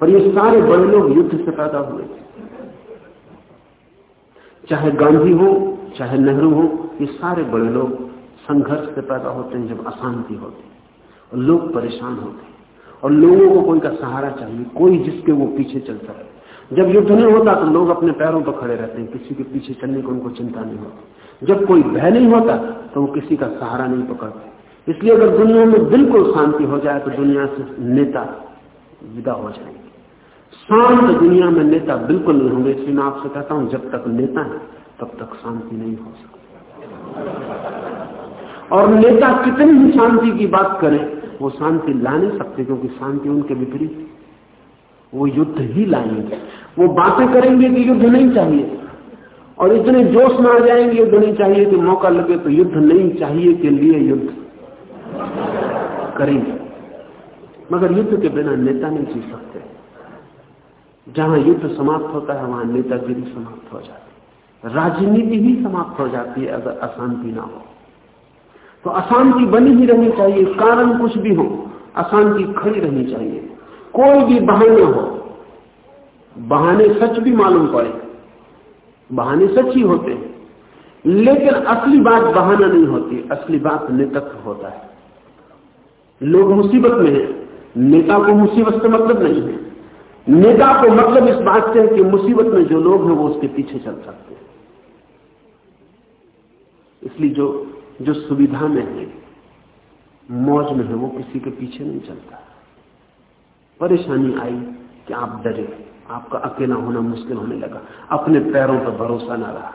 पर ये सारे बड़े लोग युद्ध से पैदा हुए थे। चाहे गांधी हो, चाहे नेहरू हो, ये सारे बड़े लोग संघर्ष से पैदा होते हैं जब अशांति होती लोग परेशान होते हैं। और लोगों को कोई का सहारा चाहिए, कोई जिसके वो पीछे चलता है जब युद्ध नहीं होता तो लोग अपने पैरों पर खड़े रहते हैं, किसी के पीछे चलने को उनको चिंता नहीं होती। जब कोई भय नहीं होता तो वो किसी का सहारा नहीं पकड़ते। इसलिए अगर दुनिया में बिल्कुल शांति हो जाए तो दुनिया से नेता विदा हो जाएँगे। शांत दुनिया में नेता बिल्कुल नहीं होंगे, इसलिए मैं आपसे कहता हूँ, जब तक नेता है, तब तक शांति नहीं हो सकती। और नेता कितनी ही शांति की बात करें वो शांति ला नहीं सकते क्योंकि शांति उनके विपरीत वो युद्ध ही लाएँगे। वो बातें करेंगे कि युद्ध नहीं चाहिए। और इतने जोश में आ जाएँगे, युद्ध नहीं चाहिए कि मौका लगे तो युद्ध नहीं चाहिए के लिए युद्ध करेंगे। मगर युद्ध के बिना नेता नहीं जी सकते। जहाँ युद्ध समाप्त होता है, वहाँ नेतागिरी समाप्त हो जाती है। राजनीति ही समाप्त हो जाती है अगर अशांति ना हो। तो अशांति बनी ही रहनी चाहिए, कारण कुछ भी हो, अशांति खड़ी रहनी चाहिए। कोई भी बहाने हो, बहाने सच भी मालूम पड़े, बहाने सच ही होते हैं। लेकिन असली बात बहाना नहीं होती, असली बात नेतृत्व होता है। लोग मुसीबत में हैं, नेता को मुसीबत से मतलब नहीं है। नेता को मतलब इस बात से है कि मुसीबत में जो लोग हैं, वो उसके पीछे चल सकते हैं। इसलिए जो जो सुविधा में है, मौज में है, वो किसी के पीछे नहीं चलता। परेशानी आई कि आप डरे, आपका अकेला होना मुश्किल होने लगा, अपने पैरों पर भरोसा ना रहा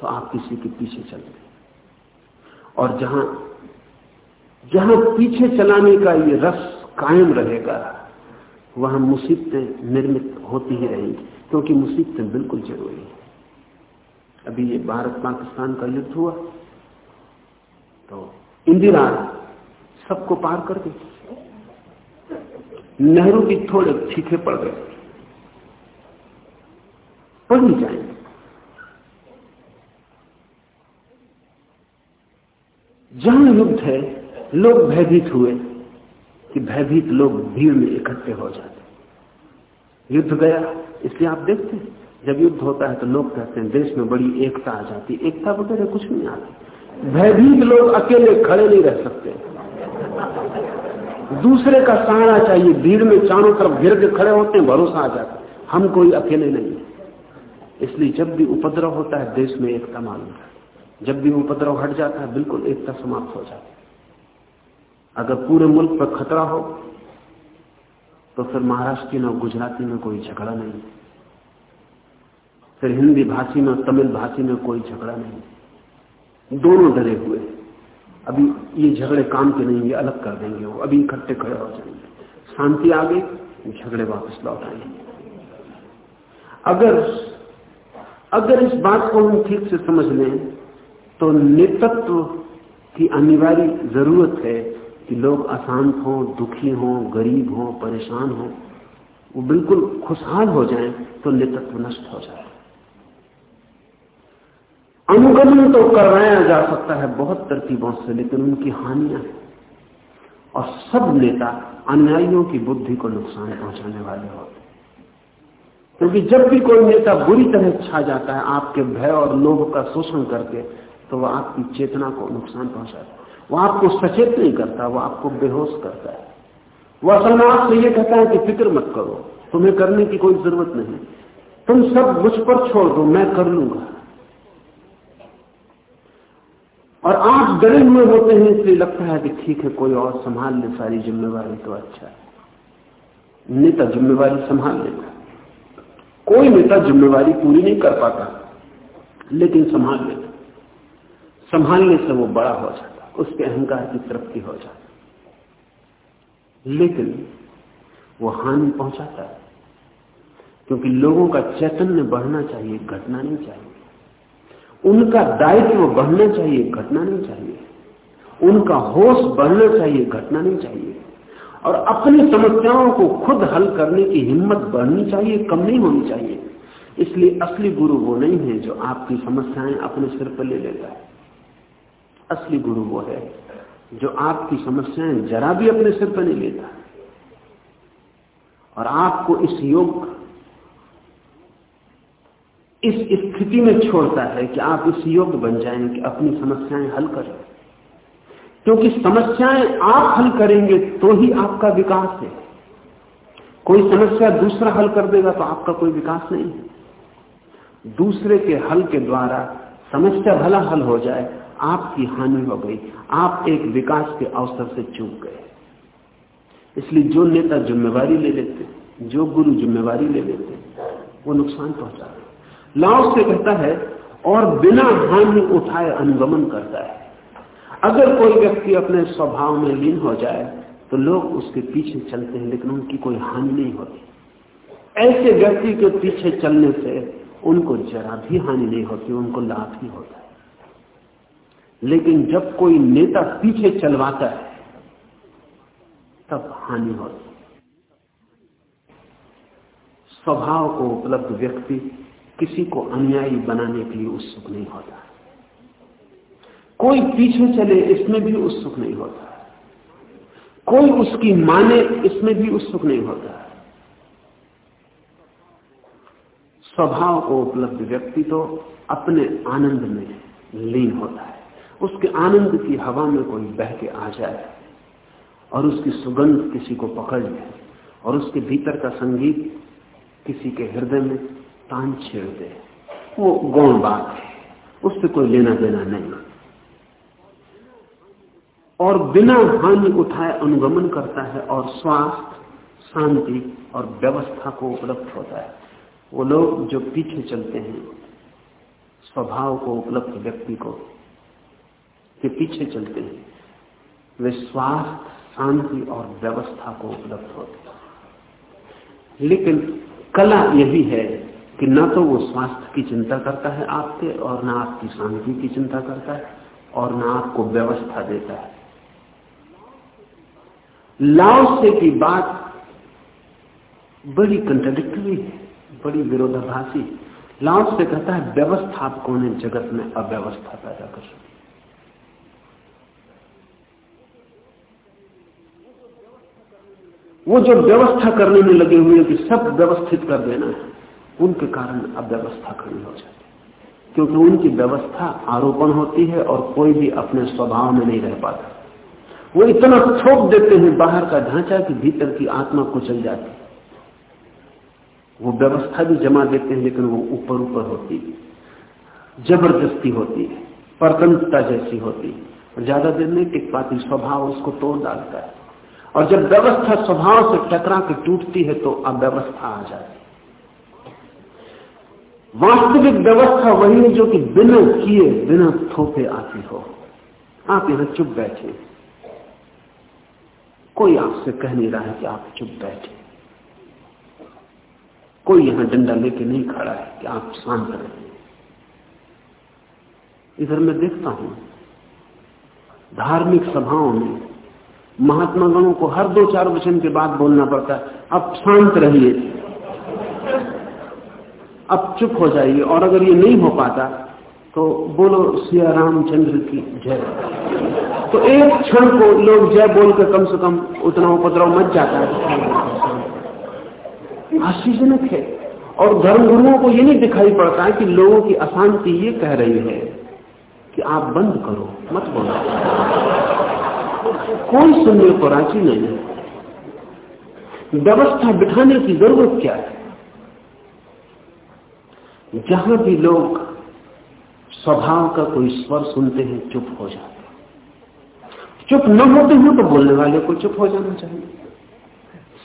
तो आप किसी के पीछे चल गए। और जहाँ जहाँ पीछे चलाने का ये रस कायम रहेगा, वहाँ मुसीबतें निर्मित होती ही रहेंगी, क्योंकि मुसीबतें बिल्कुल ज़रूरी है। अभी ये भारत पाकिस्तान का युद्ध हुआ तो इंदिरा सबको पार कर गई नेहरू भी थोड़े फीके पड़ गए। पढ़ ही जाएँगे जहाँ युद्ध है, लोग भयभीत हुए कि भयभीत लोग भीड़ में इकट्ठे हो जाते। युद्ध गया, इसलिए आप देखते हैं, जब युद्ध होता है तो लोग कहते हैं, देश में बड़ी एकता आ जाती। एकता वगैरह कुछ नहीं आती। भयभीत लोग अकेले खड़े नहीं रह सकते। दूसरे का सहारा चाहिए, भीड़ में चारों तरफ़ घिर के खड़े होते हैं, भरोसा आ जाता हम कोई अकेले नहीं है। इसलिए जब भी उपद्रव होता है, देश में एकता मालूम है। जब भी उपद्रव हट जाता है, बिल्कुल एकता समाप्त हो जाती है। अगर पूरे मुल्क पर खतरा हो तो फिर महाराष्ट्र में गुजराती में कोई झगड़ा नहीं फिर हिंदी भाषी में तमिल भाषी में कोई झगड़ा नहीं दोनों डरे हुए। अभी ये झगड़े काम के नहीं, ये अलग कर देंगे वो। अभी इकट्ठे खड़े हो जाएँगे। शांति आ गई, झगड़े वापस लौट आएँगे अगर अगर इस बात को हम ठीक से समझ लें तो नेतृत्व की अनिवार्य ज़रूरत है कि लोग अशांत हों, दुखी हों, गरीब हों, परेशान हों। वो बिल्कुल खुशहाल हो जाएँ तो नेतृत्व नष्ट हो जाए। अनुगमन तो करवाया जा सकता है बहुत तरकीबों से, लेकिन उनकी हानियाँ हैं। और सब नेता अनुयायियों की बुद्धि को नुकसान पहुँचाने वाले होते क्योंकि जब भी कोई नेता बुरी तरह छा जाता है, आपके भय और लोभ का शोषण करके तो वह आपकी चेतना को नुकसान पहुंचाता है। वो आपको सचेत नहीं करता वो आपको बेहोश करता है। वो असल में आपसे ये कहता है कि फ़िक्र मत करो, तुम्हें करने की कोई ज़रूरत नहीं। तुम सब मुझ पर छोड़ दो, मैं कर लूँगा। और आप डरे हुए होते हैं, इसलिए लगता है कि ठीक है, कोई और संभाल ले, सारी जिम्मेवारी तो अच्छा है। नेता जिम्मेवारी संभाल लेगा कोई नेता जिम्मेवारी पूरी नहीं कर पाता, लेकिन संभाल लेता संभालने से वो बड़ा हो जाता उसके अहंकार की तृप्ति हो जाती लेकिन वो हानि पहुंचाता है, क्योंकि लोगों का चैतन्य बढ़ना चाहिए, घटना नहीं चाहिए। उनका दायित्व बढ़ना चाहिए, घटना नहीं चाहिए। उनका होश बढ़ना चाहिए, घटना नहीं चाहिए। और अपनी समस्याओं को खुद हल करने की हिम्मत बढ़नी चाहिए, कम नहीं होनी चाहिए। इसलिए असली गुरु वो नहीं है जो आपकी समस्याएँ अपने सिर पर ले लेता है। असली गुरु वो है जो आपकी समस्याएँ जरा भी अपने सिर पर नहीं लेता। और आपको इस योग इस स्थिति में छोड़ता है कि आप इस योग बन जाएँ कि अपनी समस्याएँ हल करें। क्योंकि समस्याएँ आप हल करेंगे तो ही आपका विकास है। कोई समस्या दूसरा हल कर देगा तो आपका कोई विकास नहीं है। दूसरे के हल के द्वारा समस्या भला हल हो जाए, आपकी हानि हो गई, आप एक विकास के अवसर से चूक गए। इसलिए जो नेता जिम्मेवारी ले लेते जो गुरु जिम्मेवारी ले लेते वो नुकसान पहुँचा रहे लाओ से कहता है, और बिना हानि उठाए अनुगमन करता है। अगर कोई व्यक्ति अपने स्वभाव में लीन हो जाए तो लोग उसके पीछे चलते हैं, लेकिन उनकी कोई हानि नहीं होती। ऐसे व्यक्ति के पीछे चलने से उनको जरा भी हानि नहीं होती, उनको लाभ ही होता है। लेकिन जब कोई नेता पीछे चलवाता है, तब हानि होती स्वभाव को उपलब्ध व्यक्ति किसी को अनुयायी बनाने के लिए उत्सुक नहीं होता। कोई पीछे चले, इसमें भी उत्सुक नहीं होता। कोई उसकी माने, इसमें भी उत्सुक नहीं होता। स्वभाव को उपलब्ध व्यक्ति तो अपने आनंद में लीन होता है। उसके आनंद की हवा में कोई बह के आ जाए और उसकी सुगंध किसी को पकड़ ले और उसके भीतर का संगीत किसी के हृदय में तान छेड़ दे। वो गौण बात है। उससे कोई लेना देना नहीं। और बिना हानि उठाए अनुगमन करता है और स्वास्थ्य, शांति और व्यवस्था को उपलब्ध होता है। वो लोग जो पीछे चलते हैं, स्वभाव को उपलब्ध व्यक्ति को के पीछे चलते हैं, वे स्वास्थ्य, शांति और व्यवस्था को उपलब्ध होते हैं। लेकिन कला यही है कि न तो वो स्वास्थ्य की चिंता करता है आपके और ना आपकी शांति की चिंता करता है और ना आपको व्यवस्था देता है। लाओ से की बात बड़ी कंट्रडिक्टरी है, बड़ी विरोधाभासी लाओ से कहता है, व्यवस्था आप कौन जगत में अव्यवस्था पैदा कर सकती वो जो व्यवस्था करने में लगे हुए कि सब व्यवस्थित कर देना है। उनके कारण अव्यवस्था खड़ी हो जाती है। क्योंकि उनकी व्यवस्था आरोपण होती है और कोई भी अपने स्वभाव में नहीं रह पाता। वो इतना थोप देते हैं बाहर का ढांचा कि भीतर की आत्मा कुचल जाती वो व्यवस्था भी जमा देते हैं, लेकिन वो ऊपर ऊपर होती है। ज़बरदस्ती होती है, परतंत्रता जैसी होती है। ज़्यादा देर नहीं टिक पाती स्वभाव उसको तोड़ डालता है। और जब व्यवस्था स्वभाव से टकरा के टूटती है तो अव्यवस्था आ जाती वास्तविक व्यवस्था वही है जो कि बिना किए, बिना थोपे आती हो। आप यहाँ चुप बैठे। कोई आपसे कह नहीं रहा है कि आप चुप बैठे। कोई यहाँ डंडा लेके नहीं खड़ा है कि आप शांत रहे। इधर मैं देखता हूँ, धार्मिक सभाओं में महात्मा गणों को हर दो चार वचन के बाद बोलना पड़ता है अब शांत रहिए। अब चुप हो जाइए, और अगर ये नहीं हो पाता तो बोलो सिया रामचंद्र की जय। तो एक क्षण को लोग जय बोल के कम से कम उतना उपद्रव मच जाता है। आश्चर्यजनक है। और धर्मगुरुओं को ये नहीं दिखाई पड़ता है कि लोगों की अशांति ये कह रही है कि आप बंद करो, मत बोलो। कोई सुनने को राज़ी नहीं है। व्यवस्था बिठाने की ज़रूरत क्या है? जहाँ भी लोग स्वभाव का कोई स्वर सुनते हैं, चुप हो जाते चुप न होते हो तो बोलने वाले को चुप हो जाना चाहिए।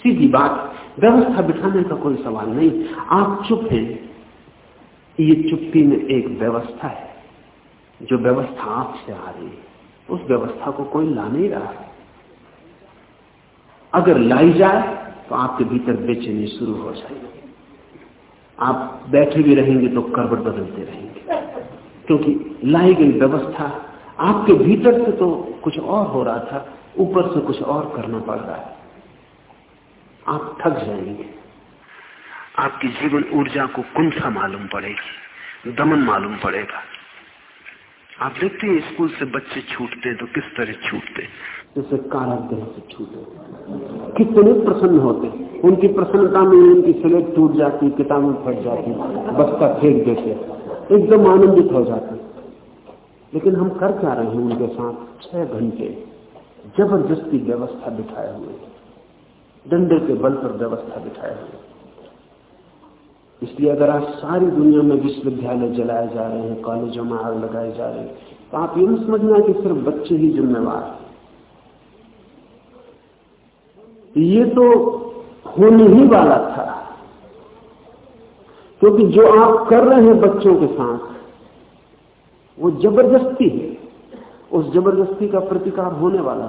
सीधी बात, व्यवस्था बिठाने का कोई सवाल नहीं। आप चुप हैं, ये चुप्पी में एक व्यवस्था है, जो व्यवस्था आपसे आ रही है। उस व्यवस्था को कोई ला नहीं रहा है। अगर लाई जाए तो आपके भीतर बेचैनी शुरू हो जाएगी। आप बैठे भी रहेंगे तो करवट बदलते रहेंगे। क्योंकि लाई गई व्यवस्था आपके भीतर से तो कुछ और हो रहा था, ऊपर से कुछ और करना पड़ रहा है। आप थक जाएँगे। आपकी जीवन ऊर्जा को कुंठा मालूम पड़ेगी? दमन मालूम पड़ेगा। आप देखते हैं स्कूल से बच्चे छूटते हैं तो किस तरह छूटते जैसे कारागृह से छूटे। कितने प्रसन्न होते उनकी प्रसन्नता में उनकी स्लेट टूट जाती, किताबें फट जाती, बस्ता फेंक देते। एकदम आनंदित हो जाते। लेकिन हम कर क्या रहे हैं उनके साथ? छह घंटे ज़बरदस्ती व्यवस्था बिठाए हुए डंडे के बल पर व्यवस्था बिठाए हुए इसलिए अगर आज सारी दुनिया में विश्वविद्यालय जलाए जा रहे हैं, कॉलेजों में आग लगाए जा रहे हैं तो आप ये समझना कि सिर्फ़ बच्चे ही जिम्मेवार हैं। ये तो होने ही वाला था। क्योंकि जो आप कर रहे हैं बच्चों के साथ, वो ज़बरदस्ती है। उस ज़बरदस्ती का प्रतिकार होने वाला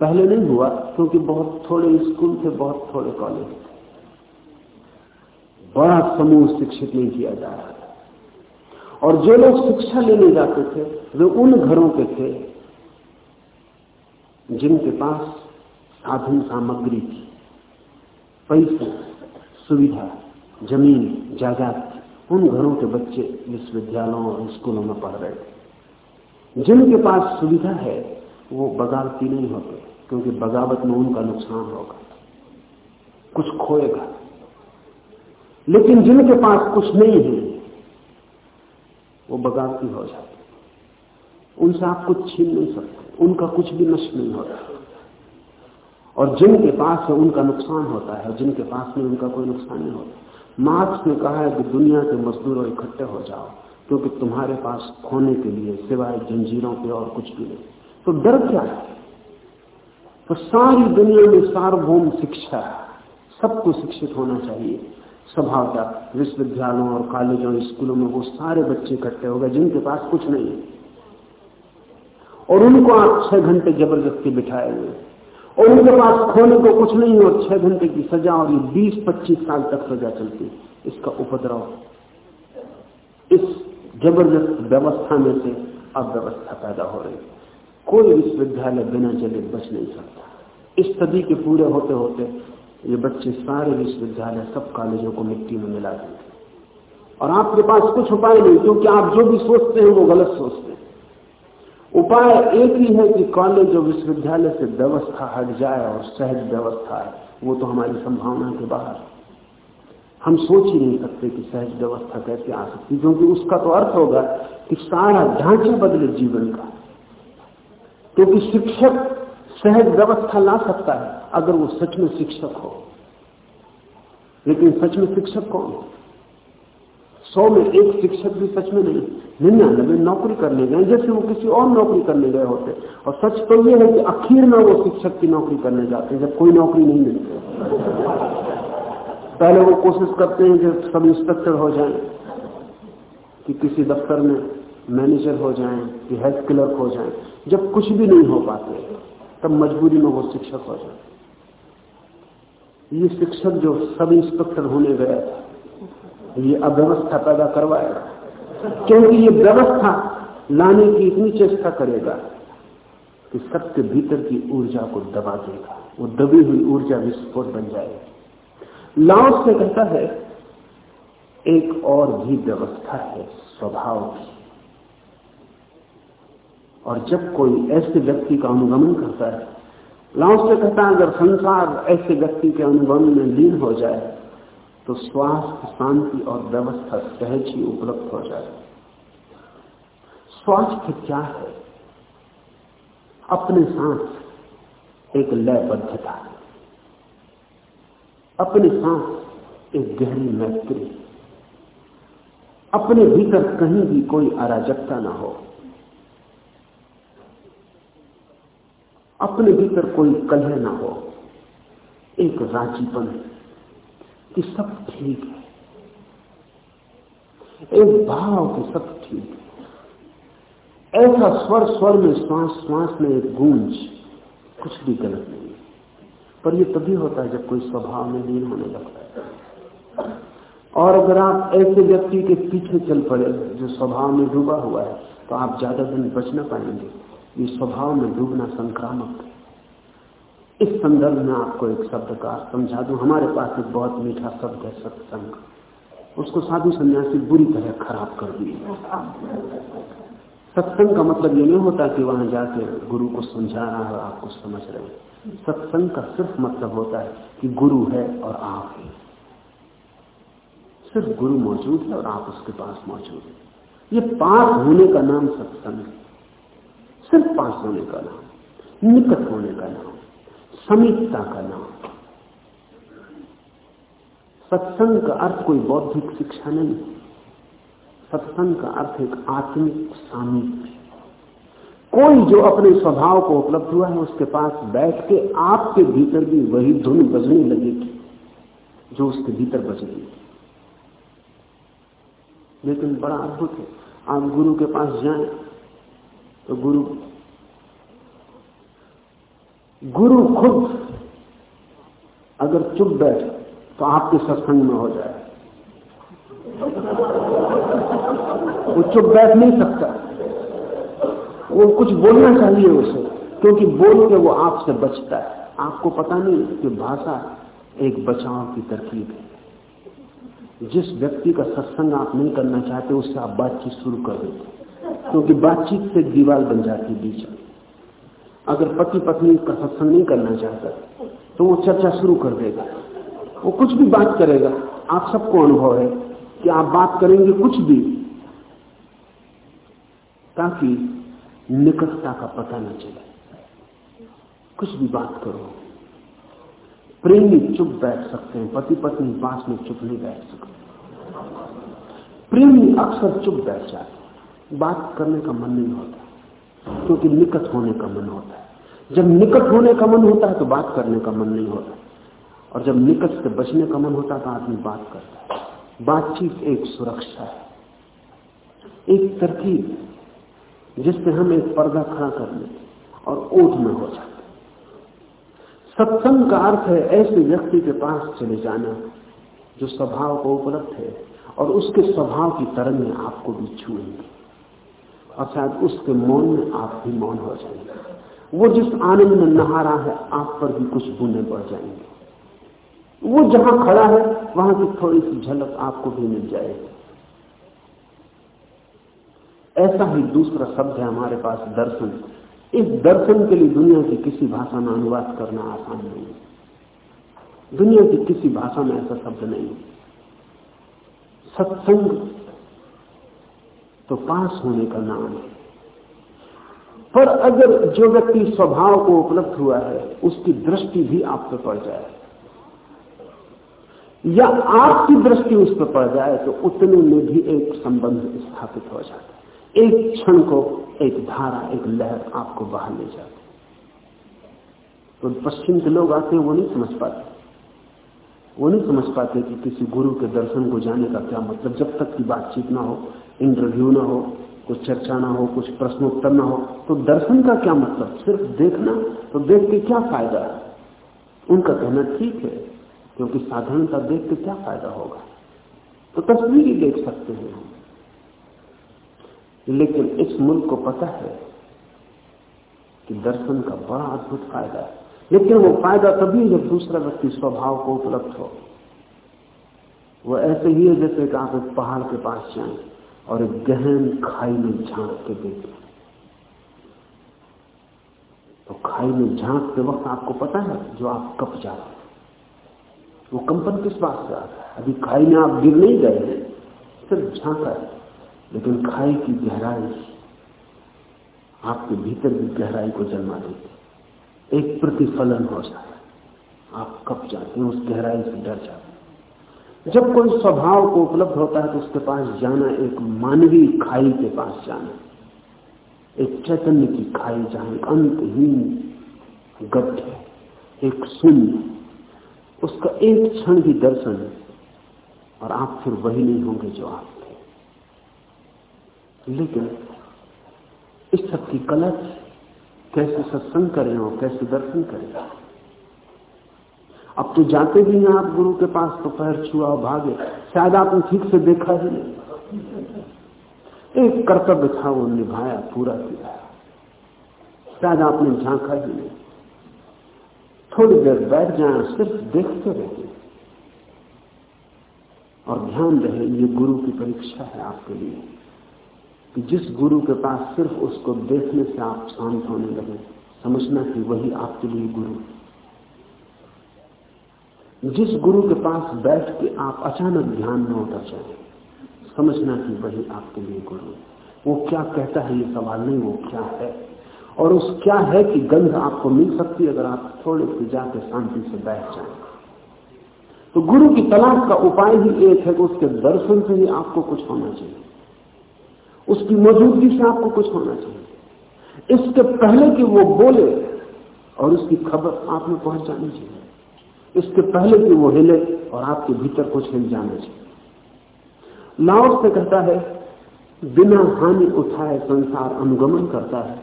पहले नहीं हुआ, क्योंकि बहुत थोड़े स्कूल थे, बहुत थोड़े कॉलेज थे। बड़ा समूह शिक्षित नहीं किया जा रहा था। और जो लोग शिक्षा लेने जाते थे, वे उन घरों के थे जिनके पास साधन सामग्री थी पैसे, सुविधा, ज़मीन, जायदाद, उन घरों के बच्चे विश्वविद्यालयों और स्कूलों में पढ़ रहे थे। जिनके पास सुविधा है, वो बगावती नहीं होते, क्योंकि बगावत में उनका नुकसान होगा। कुछ खोएगा। लेकिन जिनके पास कुछ नहीं है, वो बगावती हो जाते। उनसे आप कुछ छीन नहीं सकते, उनका कुछ भी नष्ट नहीं होता। और जिनके पास है उनका नुकसान होता है, जिनके पास में उनका कोई नुकसान नहीं होता। मार्क्स ने कहा है कि दुनिया के मजदूरों इकट्ठे हो जाओ, क्योंकि तुम्हारे पास खोने के लिए सिवाय जंजीरों के और कुछ भी नहीं। तो डर क्या है? तो सारी दुनिया में सार्वभौम शिक्षा सबको शिक्षित होना चाहिए। स्वभाव का विश्वविद्यालयों और कॉलेजों, स्कूलों में वो सारे बच्चे इकट्ठे हो गए, जिनके पास कुछ नहीं है। और उनको आप छह घंटे ज़बरदस्ती बिठाए हुए और उनके पास खोने को कुछ नहीं और छह घंटे की सजा और ये बीस, पच्चीस साल तक सजा चलती इसका उपद्रव इस ज़बरदस्त व्यवस्था में से अव्यवस्था पैदा हो रही कोई विश्वविद्यालय बिना चले बच नहीं सकता। इस सदी के पूरे होते होते ये बच्चे सारे विश्वविद्यालय, सब कॉलेजों को मिट्टी में मिला देंगे और आपके पास कुछ उपाय नहीं, क्योंकि आप जो भी सोचते हैं वो गलत सोचते हैं। उपाय एक ही है कि कॉलेज और विश्वविद्यालय से व्यवस्था हट जाए और सहज व्यवस्था है। वो तो हमारी संभावना के बाहर हम सोच ही नहीं सकते कि सहज व्यवस्था कैसे आ सकती क्योंकि उसका तो अर्थ होगा कि सारा ढांचा बदले जीवन का। क्योंकि शिक्षक सहज व्यवस्था ला सकता है, अगर वो सच में शिक्षक हो। लेकिन सच में शिक्षक कौन? सौ में एक शिक्षक भी सच में नहीं निन्यानबे नौकरी करने गए, जैसे वो किसी और नौकरी करने गए होते। और सच तो ये है कि आखिर में वो शिक्षक की नौकरी करने जाते जब कोई नौकरी नहीं मिलती। पहले वो कोशिश करते हैं कि सब इंस्पेक्टर हो जाएँ, कि किसी दफ्तर में मैनेजर हो जाएँ, कि हेल्थ क्लर्क हो जाएँ। जब कुछ भी नहीं हो पाते, तब मजबूरी में वो शिक्षक हो जाए। ये शिक्षक जो सब इंस्पेक्टर होने गया ये अव्यवस्था पैदा करवाएगा। क्योंकि ये व्यवस्था लाने की इतनी चेष्टा करेगा कि सबके भीतर की ऊर्जा को दबा देगा। वो दबी हुई ऊर्जा विस्फोट बन जाएगी। लाओस से कहता है, एक और भी व्यवस्था है, स्वभाव की। और जब कोई ऐसे व्यक्ति का अनुगमन करता है, लाओस से कहता है, अगर संसार ऐसे व्यक्ति के अनुगमन में लीन हो जाए तो स्वास्थ्य, शांति और व्यवस्था सहज ही उपलब्ध हो जाए। स्वास्थ्य क्या है? अपने साथ एक लयबद्धता। अपने साथ एक गहरी मैत्री। अपने भीतर कहीं भी कोई अराजकता ना हो। अपने भीतर कोई कलह ना हो। एक राजीपन। कि सब ठीक है। एक भाव कि सब ठीक है। ऐसा स्वर स्वर में श्वास श्वास में एक गूंज, कुछ भी गलत नहीं पर यह तभी होता है जब कोई स्वभाव में लीन होने लगता है। और अगर आप ऐसे व्यक्ति के पीछे चल पड़े, जो स्वभाव में डूबा हुआ है तो आप ज़्यादा दिन बच ना पाएँगे। ये स्वभाव में डूबना संक्रामक इस संदर्भ में आपको एक शब्द का समझा दूँ। हमारे पास एक बहुत मीठा शब्द है सत्संग। उसको साधु सन्यासी बुरी तरह खराब कर दिए। सत्संग का मतलब ये नहीं होता कि वहाँ जाके गुरु को समझा रहा है आप कुछ समझ रहे सत्संग का सिर्फ़ मतलब होता है कि गुरु है और आप है। सिर्फ़ गुरु मौजूद है और आप उसके पास मौजूद है। ये पास होने का नाम सत्संग है। सिर्फ़ पास होने का नाम, निकट होने का नाम। समीपता का नाम। सत्संग का अर्थ कोई बौद्धिक शिक्षा नहीं। सत्संग का अर्थ एक आत्मिक सामीप्य। कोई जो अपने स्वभाव को उपलब्ध हुआ है, उसके पास बैठ के आपके भीतर भी वही धुन बजने लगेगी, जो उसके भीतर बज रही है। लेकिन बड़ा अद्भुत है। आप गुरु के पास जाएँ तो गुरु गुरु खुद अगर चुप बैठ तो आपके सत्संग में हो जाए। वो चुप बैठ नहीं सकता। वो कुछ बोलना चाहिए उसे, क्योंकि बोल के वो आपसे बचता है। आपको पता नहीं कि भाषा एक बचाव की तरकीब है। जिस व्यक्ति का सत्संग आप नहीं करना चाहते, उससे आप बातचीत शुरू कर देते क्योंकि बातचीत से दीवार बन जाती बीच में। अगर पति पत्नी का सत्संग नहीं करना चाहता तो वो चर्चा शुरू कर देगा। वो कुछ भी बात करेगा। आप सबको अनुभव है कि आप बात करेंगे कुछ भी, ताकि निकटता का पता न चले। कुछ भी बात करो। प्रेमी चुप बैठ सकते हैं, पति पत्नी पास में चुप नहीं बैठ सकते। प्रेमी अक्सर चुप बैठ जाते बात करने का मन नहीं होता। क्योंकि निकट होने का मन होता है। जब निकट होने का मन होता है तो बात करने का मन नहीं होता। और जब निकट से बचने का मन होता है तो आदमी बात करता है। बातचीत एक सुरक्षा है। एक तरकीब जिससे हम एक पर्दा खड़ा कर लेते और ओठ में हो जाते सत्संग का अर्थ है ऐसे व्यक्ति के पास चले जाना, जो स्वभाव को उपलब्ध है और उसके स्वभाव की तरंगें आपको भी छुएँगे। और शायद उसके मौन में आप भी मौन हो जाएँगे। वो जिस आनंद में नहा रहा है, आप पर भी कुछ बूंदे बढ़ जाएँगे। वो जहाँ खड़ा है, वहाँ की थोड़ी सी झलक आपको भी मिल जाएगी। ऐसा ही दूसरा शब्द है हमारे पास, दर्शन। इस दर्शन के लिए दुनिया की किसी भाषा में अनुवाद करना आसान नहीं है। दुनिया की किसी भाषा में ऐसा शब्द नहीं सत्संग तो पास होने का नाम है। पर अगर जो व्यक्ति स्वभाव को उपलब्ध हुआ है, उसकी दृष्टि भी आप पर पड़ जाए। या आपकी दृष्टि उस पर पड़ जाए तो उतने में भी एक संबंध स्थापित हो जाता है। एक क्षण को एक धारा, एक लहर आपको बाहर ले जाती तो पश्चिम के लोग आते हैं, वो नहीं समझ पाते। वो नहीं समझ पाते कि किसी गुरु के दर्शन को जाने का क्या मतलब जब तक की बातचीत ना हो। इंटरव्यू ना हो, कुछ चर्चा ना हो, कुछ प्रश्नोत्तर ना हो तो दर्शन का क्या मतलब? सिर्फ़ देखना तो देख के क्या फ़ायदा? है उनका कहना ठीक है, क्योंकि साधारणता देख के क्या फ़ायदा होगा? तो तस्वीर ही देख सकते हैं हम। लेकिन इस मुल्क को पता है कि दर्शन का बड़ा अद्भुत फ़ायदा है। लेकिन वो फ़ायदा तभी जब दूसरा व्यक्ति स्वभाव को उपलब्ध हो। वो ऐसे ही है जैसे कि आप पहाड़ के पास जाए। और एक गहन खाई में झाँक के देखें तो खाई में झांकते वक्त आपको पता है जो आप कप जा जाते वो कंपन किस बात से आता है? अभी खाई में आप गिर नहीं गए हैं, सिर्फ़ झांका है। लेकिन खाई की गहराई आपके भीतर की गहराई को जन्मा देती एक प्रतिफलन हो जाता है। आप कब जाते हैं, उस गहराई से डर जाते जब कोई स्वभाव को उपलब्ध होता है तो उसके पास जाना, एक मानवीय खाई के पास जाना, एक चैतन्य की खाई जहाँ अंतहीन गड्ढ है, एक शून्य उसका एक क्षण भी दर्शन और आप फिर वही नहीं होंगे जो आप थे। लेकिन इस सब की कैसे सत्संग करें और कैसे दर्शन करें? अब तो जाते भी हैं आप गुरु के पास तो पैर छुआ भागे। शायद आपने ठीक से देखा ही नहीं। एक कर्तव्य था वो निभाया, पूरा किया। शायद आपने झांका ही नहीं। थोड़ी देर बैठ जाए, सिर्फ़ देखते रहे और ध्यान रहे, ये गुरु की परीक्षा है आपके लिए। कि जिस गुरु के पास सिर्फ़ उसको देखने से आप शांत होने लगे, समझना कि वही आपके लिए गुरु। जिस गुरु के पास बैठ के आप अचानक ध्यान में उतर जाए समझना कि वही आपके लिए गुरु वो क्या कहता है, ये सवाल नहीं, वो क्या है? और उस क्या है कि गंध आपको मिल सकती है अगर आप थोड़े से जाके शांति से बैठ जाए। तो गुरु की तलाश का उपाय ही एक है कि उसके दर्शन से ही आपको कुछ होना चाहिए। उसकी मौजूदगी से आपको कुछ होना चाहिए। इसके पहले कि वो बोले और उसकी खबर आप में पहुँच जानी चाहिए। इसके पहले कि वो हिले और आपके भीतर कुछ हिल जाना चाहिए लाओस से कहता है, बिना हानि उठाए संसार अनुगमन करता है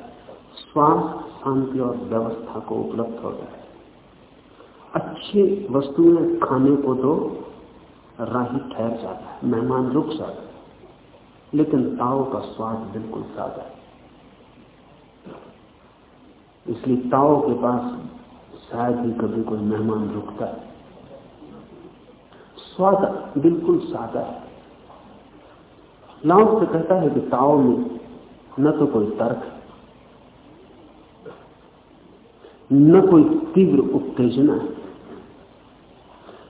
स्वास्थ्य शांति और व्यवस्था को उपलब्ध होता है। अच्छी वस्तुएँ खाने को तो राही ठहर जाता है, मेहमान रुक जाता है, लेकिन ताओ का स्वाद बिल्कुल सादा है। इसलिए ताओ के पास शायद ही कभी कोई मेहमान रुकता है। स्वाद बिल्कुल सादा है। लाओ से कहता है कि ताओ में न तो कोई तर्क न कोई तीव्र उत्तेजना है,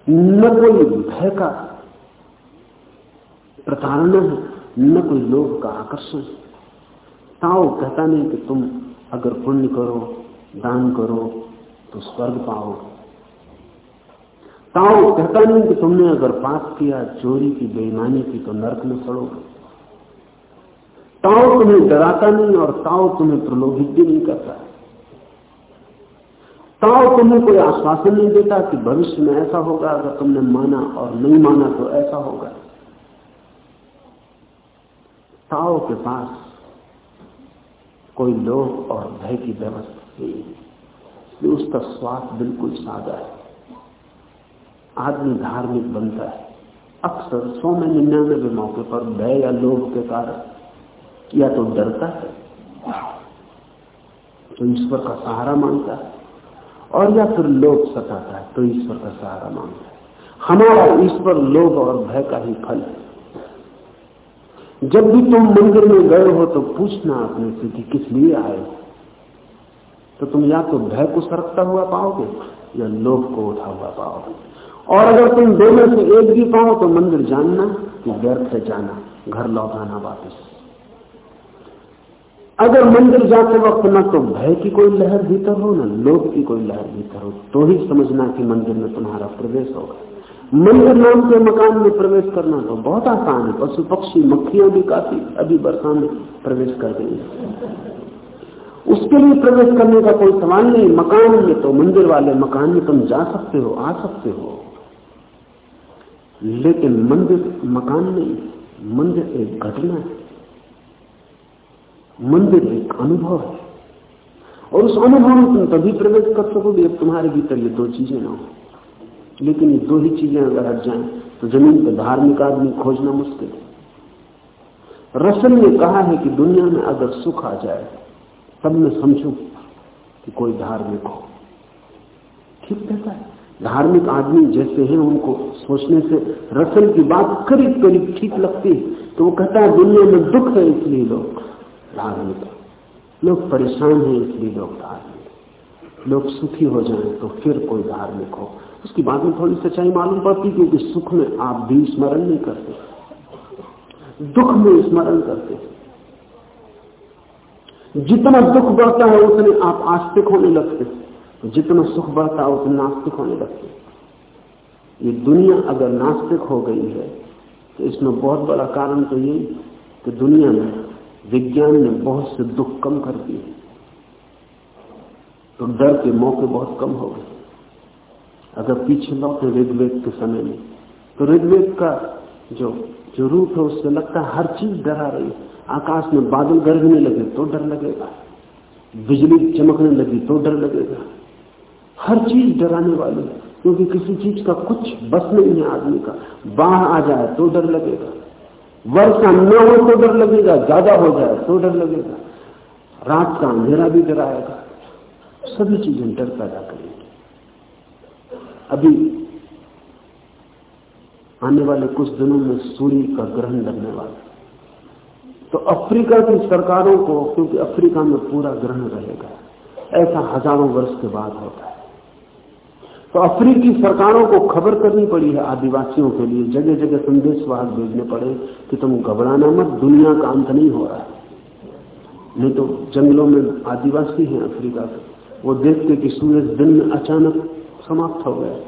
न कोई भय का प्रताड़ना है, न कोई लोभ का आकर्षण ताओ कहता नहीं कि तुम अगर पुण्य करो, दान करो तो स्वर्ग पाओगे ताओ कहता नहीं कि तुमने अगर पाप किया, चोरी की, बेईमानी की तो नरक में सड़ोगे। ताओ तुम्हें डराता नहीं और ताओ तुम्हें प्रलोभित भी नहीं करता। ताओ तुम्हें कोई आश्वासन नहीं देता कि भविष्य में ऐसा होगा, अगर तुमने माना और नहीं माना तो ऐसा होगा। ताओ के पास कोई लोभ और भय की व्यवस्था नहीं। है उसका स्वास्थ्य बिल्कुल सादा है। आदमी धार्मिक बनता है। अक्सर सौ में निन्यानवे मौके पर भय या लोभ के कारण या तो डरता है तो ईश्वर का सहारा माँगता है, और या फिर लोभ सताता है तो ईश्वर का सहारा माँगता है। हमारा ईश्वर लोभ और भय का ही फल है। जब भी तुम मंदिर में गए हो तो पूछना अपने से कि किस लिए आए हो। तो तुम या तो भय को सरकता हुआ पाओगे या लोभ को उठा हुआ पाओगे। और अगर तुम दोनों से एक भी पाओ तो मंदिर जानना कि व्यर्थ से जाना, घर लौटाना वापस। अगर मंदिर जाते वक्त न तो भय की कोई लहर भीतर हो, न लोभ की कोई लहर भीतर हो तो ही समझना कि मंदिर में तुम्हारा प्रवेश होगा। मंदिर नाम के मकान में प्रवेश करना तो बहुत आसान है, पशु पक्षी मक्खियाँ भी काफ़ी अभी बरसा में प्रवेश कर गई उसके लिए प्रवेश करने का कोई सवाल नहीं, मकान में तो मंदिर वाले मकान में तुम जा सकते हो, आ सकते हो। लेकिन मंदिर मकान नहीं, मंदिर एक घटना है। मंदिर एक अनुभव है। और उस अनुभव में तुम तभी प्रवेश कर सकोगे जब तुम्हारे भीतर ये दो चीज़ें ना हो। लेकिन ये दो ही चीज़ें अगर हट जाए तो ज़मीन पर धार्मिक आदमी खोजना मुश्किल है। रसल ने कहा है कि दुनिया में अगर सुख आ जाए तब मैं समझू कि कोई धार्मिक हो। ठीक कहता है। धार्मिक आदमी जैसे हैं, उनको सोचने से रसल की बात करीब करीब ठीक लगती है। तो वो कहता है, दुनिया में दुख है इसलिए लोग धार्मिक लोग परेशान हैं इसलिए लोग धार्मिक लोग सुखी हो जाए तो फिर कोई धार्मिक हो। उसकी बात में थोड़ी सच्चाई मालूम पड़ती, क्योंकि सुख में आप भी स्मरण नहीं करते। दुख में स्मरण करते। जितना दुख बढ़ता है, उतने आप आस्तिक होने लगते जितना सुख बढ़ता है, उतने नास्तिक होने लगते ये दुनिया अगर नास्तिक हो गई है तो इसमें बहुत बड़ा कारण तो यही कि दुनिया में विज्ञान ने बहुत से दुख कम कर दिए तो डर के मौके बहुत कम हो गए। अगर पीछे लौटे ऋग्वेद के समय में तो ऋग्वेद का जो जो रूप है, उससे लगता है हर चीज़ डरा रही आकाश में बादल गरजने लगे तो डर लगेगा। बिजली चमकने लगी तो डर लगेगा। हर चीज़ डराने वाली क्योंकि किसी चीज़ का कुछ बस नहीं है आदमी का। बाढ़ आ जाए तो डर लगेगा। वर्षा न हो तो डर लगेगा, ज़्यादा हो जाए तो डर लगेगा। रात का अंधेरा भी डराएगा। सभी चीज़ें डर पैदा करेंगी। अभी आने वाले कुछ दिनों में सूर्य का ग्रहण लगने वाला तो अफ्रीका की सरकारों को, क्योंकि अफ्रीका में पूरा ग्रहण रहेगा, ऐसा हज़ारों वर्ष के बाद होता है। तो अफ्रीकी सरकारों को खबर करनी पड़ी है आदिवासियों के लिए जगह जगह संदेश वाहक भेजने पड़े कि तुम घबराना मत, दुनिया का अंत नहीं हो रहा है। नहीं तो जंगलों में आदिवासी हैं अफ्रीका के, वो देखते कि सूरज दिन में अचानक समाप्त हो गए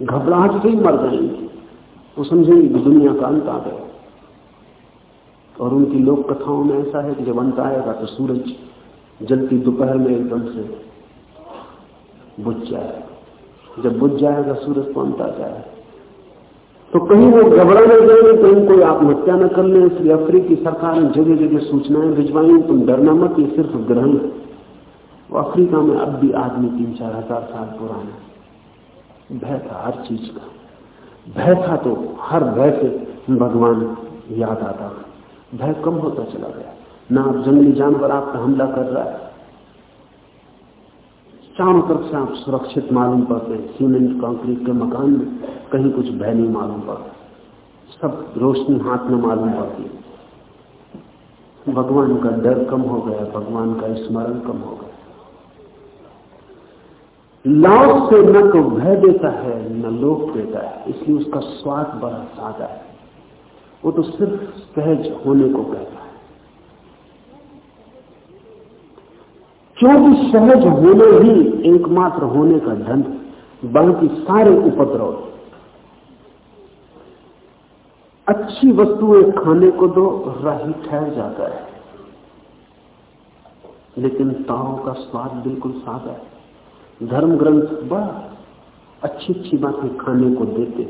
घबराहट से ही मर जाएँगे। वो समझेंगे कि दुनिया का अंत आ गया। और उनकी लोक कथाओं में ऐसा है कि जब अंत आएगा तो सूरज जलती दोपहर में एकदम से बुझ जाएगा। जब बुझ जाएगा, सूरज तो अंत आ जाएगा। तो कहीं वो घबराने गए कहीं कोई आत्महत्या न कर ले। इसलिए अफ्रीकी सरकार ने जगह जगह सूचनाएँ भिजवाई। तुम डरना मत, ये सिर्फ़ ग्रहण वो अफ्रीका में अब भी आदमी तीन चार हज़ार साल पुराना भय था हर चीज़ का। भय था तो हर भय से भगवान याद आता था। भय कम होता चला गया। ना आप जंगली जानवर आप पर हमला कर रहा है। चारों तरफ़ से आप सुरक्षित मालूम पड़ते हैं। सीमेंट, कंक्रीट के मकान में कहीं कुछ भय नहीं मालूम पड़ता। सब रोशनी हाथ में मालूम पड़ती है। भगवान का डर कम हो गया, भगवान का स्मरण कम हो गया। लाभ से न तो भय देता है, न लोभ देता है। इसलिए उसका स्वाद बड़ा सादा है। वो तो सिर्फ़ सहज होने को कहता है। क्योंकि सहज होने ही एकमात्र होने का धन बाकी सारे उपद्रव। अच्छी वस्तुएँ खाने को दो राही ठहर जाता है, लेकिन ताओ का स्वाद बिल्कुल सादा है। धर्म ग्रंथ बड़ा अच्छी अच्छी बातें खाने को देते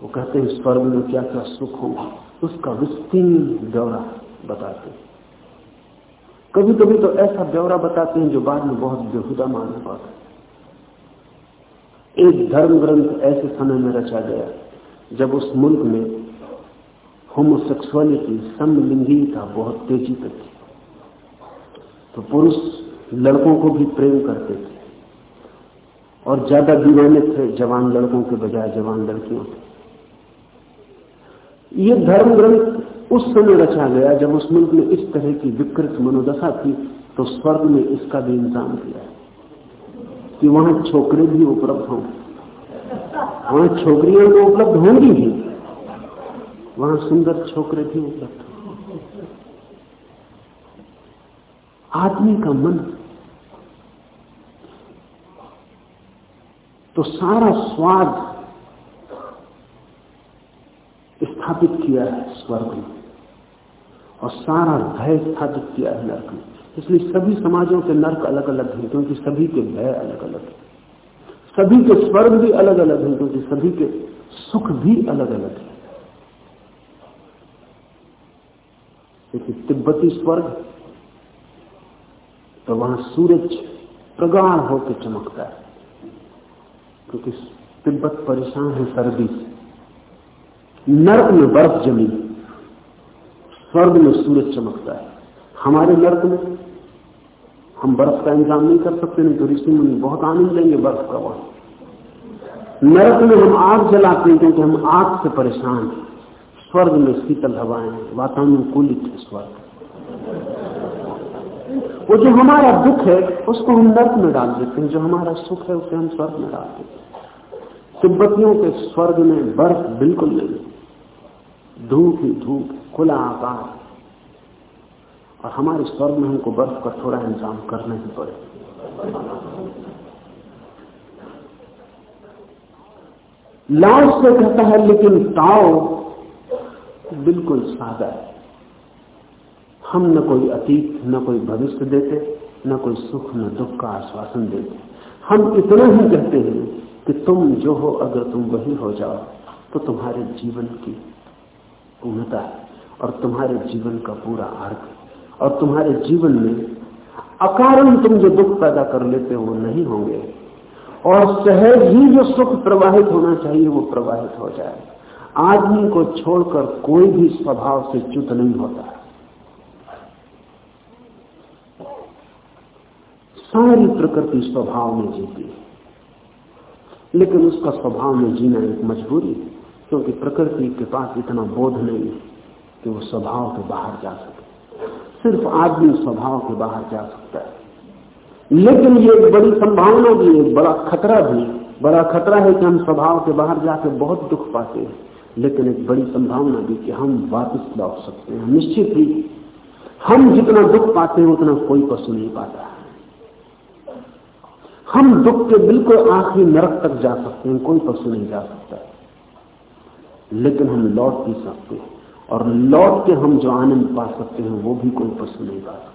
वो कहते हैं, स्वर्ग में क्या क्या सुख होगा उसका विस्तीर्ण ब्यौरा बताते कभी कभी तो ऐसा ब्यौरा बताते हैं जो बाद में बहुत बेहुदा मानना पड़ता एक धर्म ग्रंथ ऐसे समय में रचा गया, जब उस मुल्क में होमोसेक्सुअलिटी समलिंगीता बहुत तेज़ी तक थी। तो पुरुष लड़कों को भी प्रेम करते थे, और ज़्यादा दीवाने थे जवान लड़कों के बजाय जवान लड़कियों के। ये धर्म ग्रंथ उस समय रचा गया, जब उस मुल्क में इस तरह की विकृत मनोदशा थी तो स्वर्ग में इसका भी इंतज़ाम किया। कि वहाँ छोकरे भी उपलब्ध हों। वहाँ छोकरियाँ तो उपलब्ध होंगी ही। वहाँ सुंदर छोकरे भी उपलब्ध हों। आदमी का मन। तो सारा स्वाद स्थापित किया है स्वर्ग में और सारा भय स्थापित किया है नर्क में इसलिए सभी समाजों के नर्क अलग अलग हैं, क्योंकि सभी के भय अलग अलग हैं। सभी के स्वर्ग भी अलग अलग हैं, क्योंकि सभी के सुख भी अलग अलग हैं। लेकिन तिब्बती स्वर्ग तो वहाँ सूरज प्रगाढ़ होकर चमकता है, क्योंकि तिब्बत परेशान है सर्दी से। नर्क में बर्फ़ जमी, स्वर्ग में सूरज चमकता है। हमारे नर्क में हम बर्फ़ का इंतज़ाम नहीं कर सकते, नहीं तो ऋषि मुनि बहुत आनंद लेंगे बर्फ़ का वहाँ नरक में हम आग जलाते हैं क्योंकि हम आग से परेशान हैं। स्वर्ग में शीतल हवाएँ वातानुकूलित है स्वर्ग। वो जो हमारा दुख है, उसको हम नर्क में डाल देते हैं। जो हमारा सुख है, उसे हम स्वर्ग में डाल देते हैं। तिब्बतियों के स्वर्ग में बर्फ़ बिल्कुल नहीं। धूप ही धूप, खुला आकाश। और हमारे स्वर्ग में हमको बर्फ़ का थोड़ा इंतज़ाम करना ही पड़े। लाओस से कहता है, लेकिन ताओ बिल्कुल सादा है। हम न कोई अतीत, न कोई भविष्य देते, न कोई सुख, न दुख का आश्वासन देते। हम इतना ही कहते हैं कि तुम जो हो, अगर तुम वही हो जाओ तो तुम्हारे जीवन की पूर्णता है। और तुम्हारे जीवन का पूरा अर्थ और तुम्हारे जीवन में अकारण तुम जो दुख पैदा कर लेते हो वो नहीं होंगे। और सहज ही जो सुख प्रवाहित होना चाहिए वो प्रवाहित हो जाए। आदमी को छोड़कर कोई भी स्वभाव से च्युत नहीं होता। सारी प्रकृति स्वभाव में जीती है। लेकिन उसका स्वभाव में जीना एक मजबूरी है। क्योंकि प्रकृति के पास इतना बोध नहीं कि वो स्वभाव के बाहर जा सके। सिर्फ़ आदमी स्वभाव के बाहर जा सकता है। लेकिन ये एक बड़ी संभावना भी है बड़ा खतरा भी, बड़ा खतरा है कि हम स्वभाव के बाहर जाकर बहुत दुख पाते हैं। लेकिन एक बड़ी संभावना भी कि हम वापस लौट सकते हैं निश्चित ही। हम जितना दुख पाते हैं, उतना कोई पशु नहीं पाता। हम दुख के बिल्कुल आखिरी नरक तक जा सकते हैं, कोई पशु नहीं जा सकता। लेकिन हम लौट भी सकते हैं। और लौट के हम जो आनंद पा सकते हैं, वो भी कोई पशु नहीं पा सकता।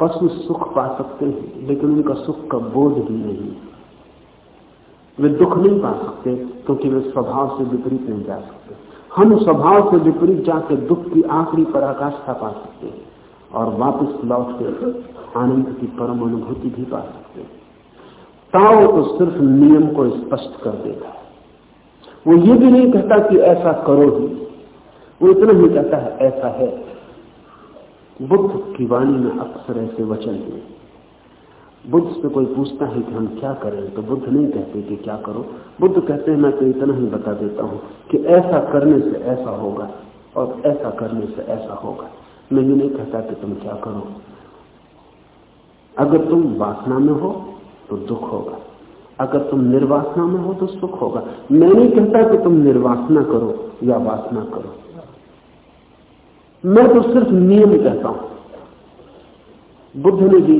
पशु सुख पा सकते हैं, लेकिन उनका सुख का बोध भी नहीं वे दुख नहीं पा सकते, क्योंकि वे स्वभाव से विपरीत नहीं जा सकते। हम स्वभाव से विपरीत जाके दुख की आखिरी पराकाष्ठा पा सकते हैं, और वापस लौट के आनंद की परम अनुभूति भी पा सकते हैं। ताओ तो सिर्फ़ नियम को स्पष्ट कर देता है। वो ये भी नहीं कहता कि ऐसा करो ही। वो इतना ही कहता है, ऐसा है। बुद्ध की वाणी में अक्सर ऐसे वचन हैं। बुद्ध से कोई पूछता है कि हम क्या करें तो बुद्ध नहीं कहते कि क्या करो। बुद्ध कहते हैं, मैं तो इतना ही बता देता हूँ कि ऐसा करने से ऐसा होगा और ऐसा करने से ऐसा होगा। मैं ये नहीं कहता कि तुम क्या करो। अगर तुम वासना में हो तो दुख होगा। अगर तुम निर्वासना में हो तो सुख होगा। मैं नहीं कहता कि तुम निर्वासना करो या वासना करो। मैं तो सिर्फ़ नियम कहता हूँ। बुद्ध ने भी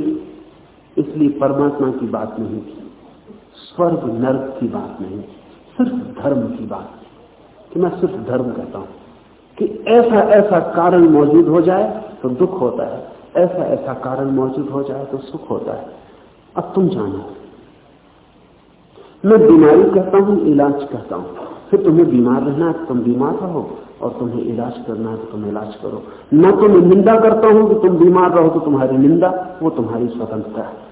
इसलिए परमात्मा की बात नहीं की, स्वर्ग नर्क की बात नहीं सिर्फ़ धर्म की बात कि मैं सिर्फ़ धर्म कहता हूँ कि ऐसा ऐसा कारण मौजूद हो जाए तो दुख होता है, ऐसा ऐसा कारण मौजूद हो जाए तो सुख होता है। अब तुम जानो। मैं बीमारी कहता हूँ, इलाज कहता हूँ। फिर तुम्हें बीमार रहना है तुम बीमार रहो और तुम्हें इलाज करना है तो तुम इलाज करो। न तो मैं निंदा करता हूँ कि तुम बीमार रहो तो तुम्हारी निंदा, वो तुम्हारी स्वतंत्रता है।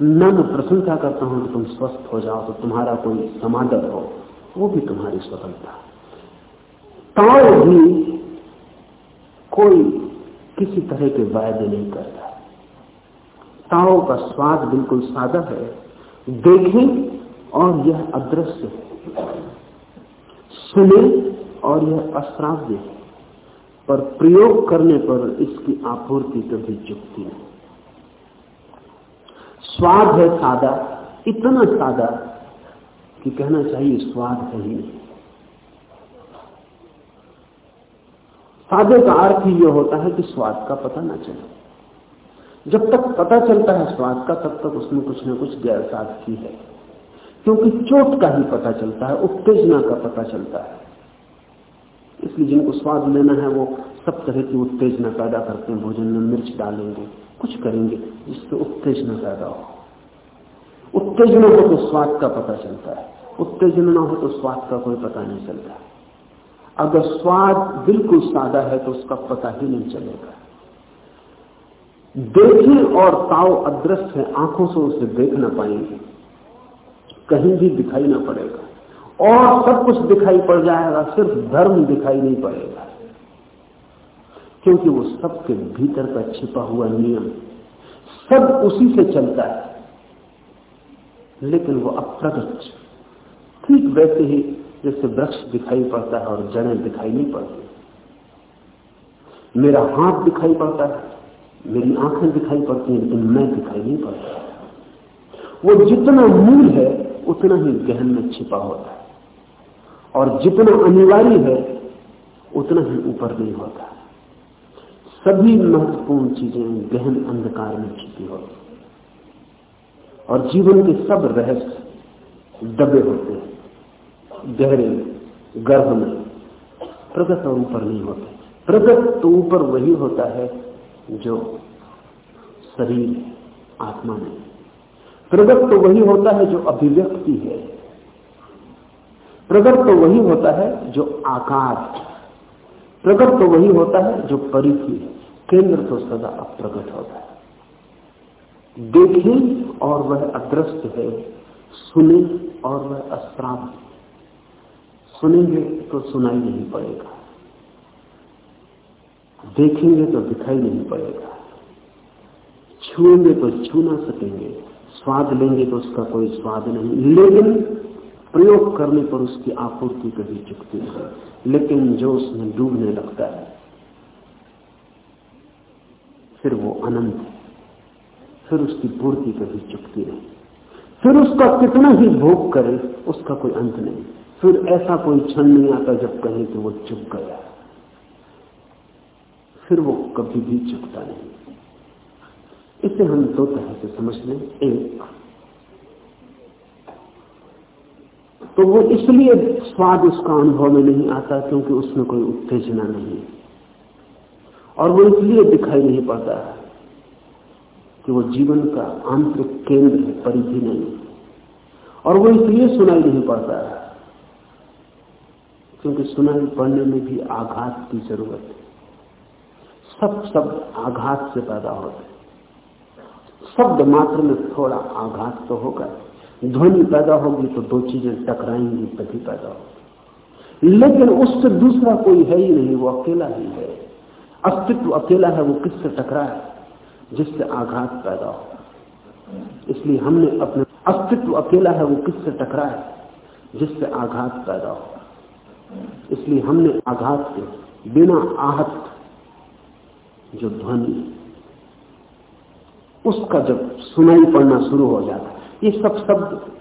न मैं प्रशंसा करता हूँ कि तुम स्वस्थ हो जाओ तो तुम्हारा कोई समादर हो, वो भी तुम्हारी स्वतंत्रता ताओ भी कोई किसी तरह के वायदे नहीं करता। ताओ का स्वाद बिल्कुल सादा है। देखें और यह अदृश्य है। सुने और यह अश्राव्य है। पर प्रयोग करने पर इसकी आपूर्ति कभी चुकती नहीं स्वाद है सादा, इतना सादा कि कहना चाहिए स्वाद है ही नहीं। सादे का अर्थ ही यह होता है कि स्वाद का पता ना चले। जब तक पता चलता है स्वाद का, तब तक उसमें कुछ ना कुछ गैर साध की है। क्योंकि चोट का ही पता चलता है, उत्तेजना का पता चलता है। इसलिए जिनको स्वाद लेना है, वो सब तरह की उत्तेजना पैदा करते हैं। भोजन में मिर्च डालेंगे, कुछ करेंगे, जिससे उत्तेजना पैदा हो। उत्तेजना हो तो स्वाद का पता चलता है। उत्तेजना ना हो तो स्वाद का कोई पता नहीं चलता। अगर स्वाद बिल्कुल सादा है तो उसका पता ही नहीं चलेगा। देखें और ताव अदृश्य है, आँखों से उसे देख ना पाएँगे। कहीं भी दिखाई ना पड़ेगा। और सब कुछ दिखाई पड़ जाएगा, सिर्फ़ धर्म दिखाई नहीं पड़ेगा। क्योंकि वो सबके भीतर का छिपा हुआ नियम सब उसी से चलता है। लेकिन वो अप्रगट ठीक वैसे ही जैसे वृक्ष दिखाई पड़ता है और जड़ें दिखाई नहीं पड़ती। मेरा हाथ दिखाई पड़ता है, मेरी आँखें दिखाई पड़ती हैं, लेकिन मैं दिखाई नहीं पड़ता। वो जितना मूल है उतना ही गहन में छिपा होता है। और जितना अनिवार्य है, उतना ही ऊपर नहीं होता। सभी महत्वपूर्ण चीज़ें गहन अंधकार में छिपी होती और जीवन के सब रहस्य दबे होते हैं। गहरे गर्भ में। प्रगत और ऊपर नहीं होते। प्रगत तो ऊपर वही होता है जो शरीर, आत्मा में प्रगत तो वही होता है जो अभिव्यक्ति है। प्रगट तो वही होता है जो आकार प्रगट तो वही होता है जो परिधि केंद्र तो सदा अप्रगट होता है। देखें और वह अदृश्य है। सुने और वह अश्राव सुनेंगे तो सुनाई नहीं पड़ेगा। देखेंगे तो दिखाई नहीं पड़ेगा। छुएँगे तो छू ना सकेंगे। स्वाद लेंगे तो उसका कोई स्वाद नहीं। लेकिन प्रयोग करने पर उसकी आपूर्ति कभी चुकती नहीं। लेकिन जो उसमें डूबने लगता है, फिर वो अनंत है। फिर उसकी पूर्ति कभी चुकती नहीं। फिर उसका कितना ही भोग करे, उसका कोई अंत नहीं। फिर ऐसा कोई क्षण नहीं आता जब कहे कि वो चुप गया। फिर वो कभी भी चुकता नहीं। इसे हम दो तरह से समझ लें एक तो वो इसलिए स्वाद उसका अनुभव में नहीं आता क्योंकि उसमें कोई उत्तेजना नहीं और वो इसलिए दिखाई नहीं पड़ता कि वो जीवन का आंतरिक केंद्र परिधि नहीं और वो इसलिए सुनाई नहीं पड़ता क्योंकि सुनाई पड़ने में भी आघात की ज़रूरत है। सब शब्द आघात से पैदा होते शब्द मात्र में थोड़ा आघात तो होगा। ध्वनि पैदा होगी तो दो चीज़ें टकराएँगी तभी पैदा होगी। लेकिन उससे दूसरा कोई है ही नहीं, वो अकेला ही है। अस्तित्व अकेला है, वो किससे टकराए? जिससे आघात पैदा हो। इसलिए हमने अपने अस्तित्व अकेला है, वो किससे टकराए? जिससे आघात पैदा हो। इसलिए हमने आघात के बिना आहत जो ध्वनि उसका जब सुनाई पड़ना शुरू हो जाता ये सब शब्द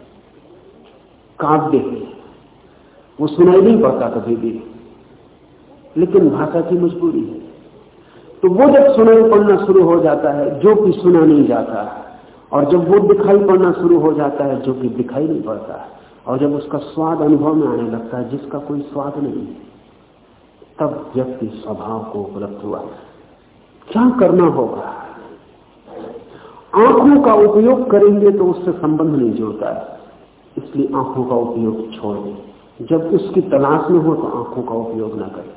काव्य है। वो सुनाई नहीं पड़ता कभी भी। लेकिन भाषा की मजबूरी है। तो वो जब सुनाई पड़ना शुरू हो जाता है, जो कि सुना नहीं जाता, और जब वो दिखाई पड़ना शुरू हो जाता है, जो कि दिखाई नहीं पड़ता, और जब उसका स्वाद अनुभव में आने लगता है, जिसका कोई स्वाद नहीं तब व्यक्ति स्वभाव को उपलब्ध हुआ। क्या करना होगा? आँखों का उपयोग करेंगे तो उससे संबंध नहीं जुड़ता है। इसलिए आँखों का उपयोग छोड़। दें जब उसकी तलाश में हो तो आँखों का उपयोग ना करें।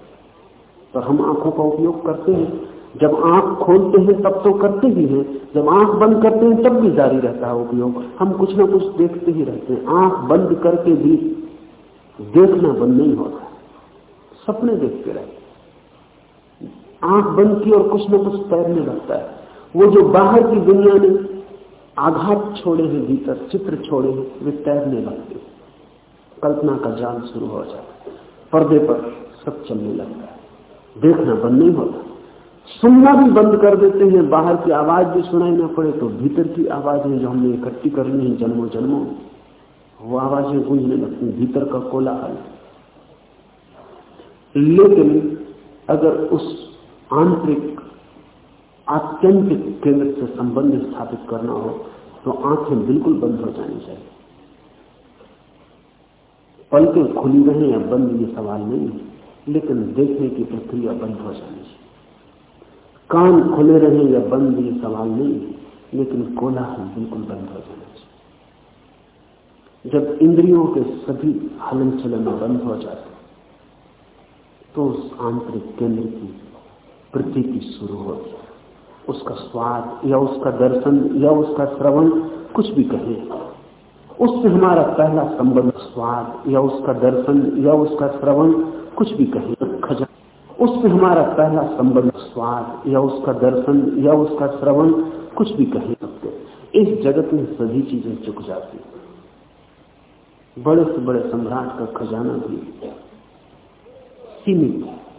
पर हम आँखों का उपयोग करते हैं। जब आँख खोलते हैं तब तो करते ही हैं। जब आँख बंद करते हैं तब भी जारी रहता है उपयोग। हम कुछ ना कुछ देखते ही रहते हैं। आँख बंद करके भी देखना बंद नहीं होता। सपने देखते रहते आँख बंद की और कुछ ना कुछ तैरने लगता है। वो जो बाहर की दुनिया ने आघात छोड़े हैं भीतर, चित्र छोड़े हैं वे तैरने लगते कल्पना का जाल शुरू हो जाता पर्दे पर सब चलने लगता है। देखना बंद नहीं होता। सुनना भी बंद कर देते हैं। बाहर की आवाज़ भी सुनाई ना पड़े तो भीतर की आवाज़ें जो हमने इकट्ठी करनी है जन्मों जन्मों वो आवाज़ें गूंजने लगती भीतर का कोलाहल। लेकिन अगर उस आंतरिक आत्यंतिक केंद्र से संबंध स्थापित करना हो तो आँखें बिल्कुल बंद हो जानी चाहिए। पलकें खुली रहे या बंद, ये सवाल नहीं लेकिन देखने की प्रक्रिया बंद हो जानी चाहिए। कान खुले रहे या बंद, ये सवाल नहीं लेकिन कोलाहल बिल्कुल बंद हो जाना चाहिए। जब इंद्रियों के सभी हलन चलन बंद हो जाते तो उस आंतरिक केंद्र की प्रतीति शुरू होती है। उसका स्वाद या उसका दर्शन या उसका श्रवण कुछ भी कहे। उससे हमारा पहला संबंध स्वाद या उसका दर्शन या उसका श्रवण कुछ भी कहे। खजा। उससे हमारा पहला संबंध स्वाद या उसका दर्शन या उसका श्रवण कुछ भी कह। सकते इस जगत में सभी चीज़ें चुक जाती बड़े से बड़े सम्राट का खजाना भी सीमित है।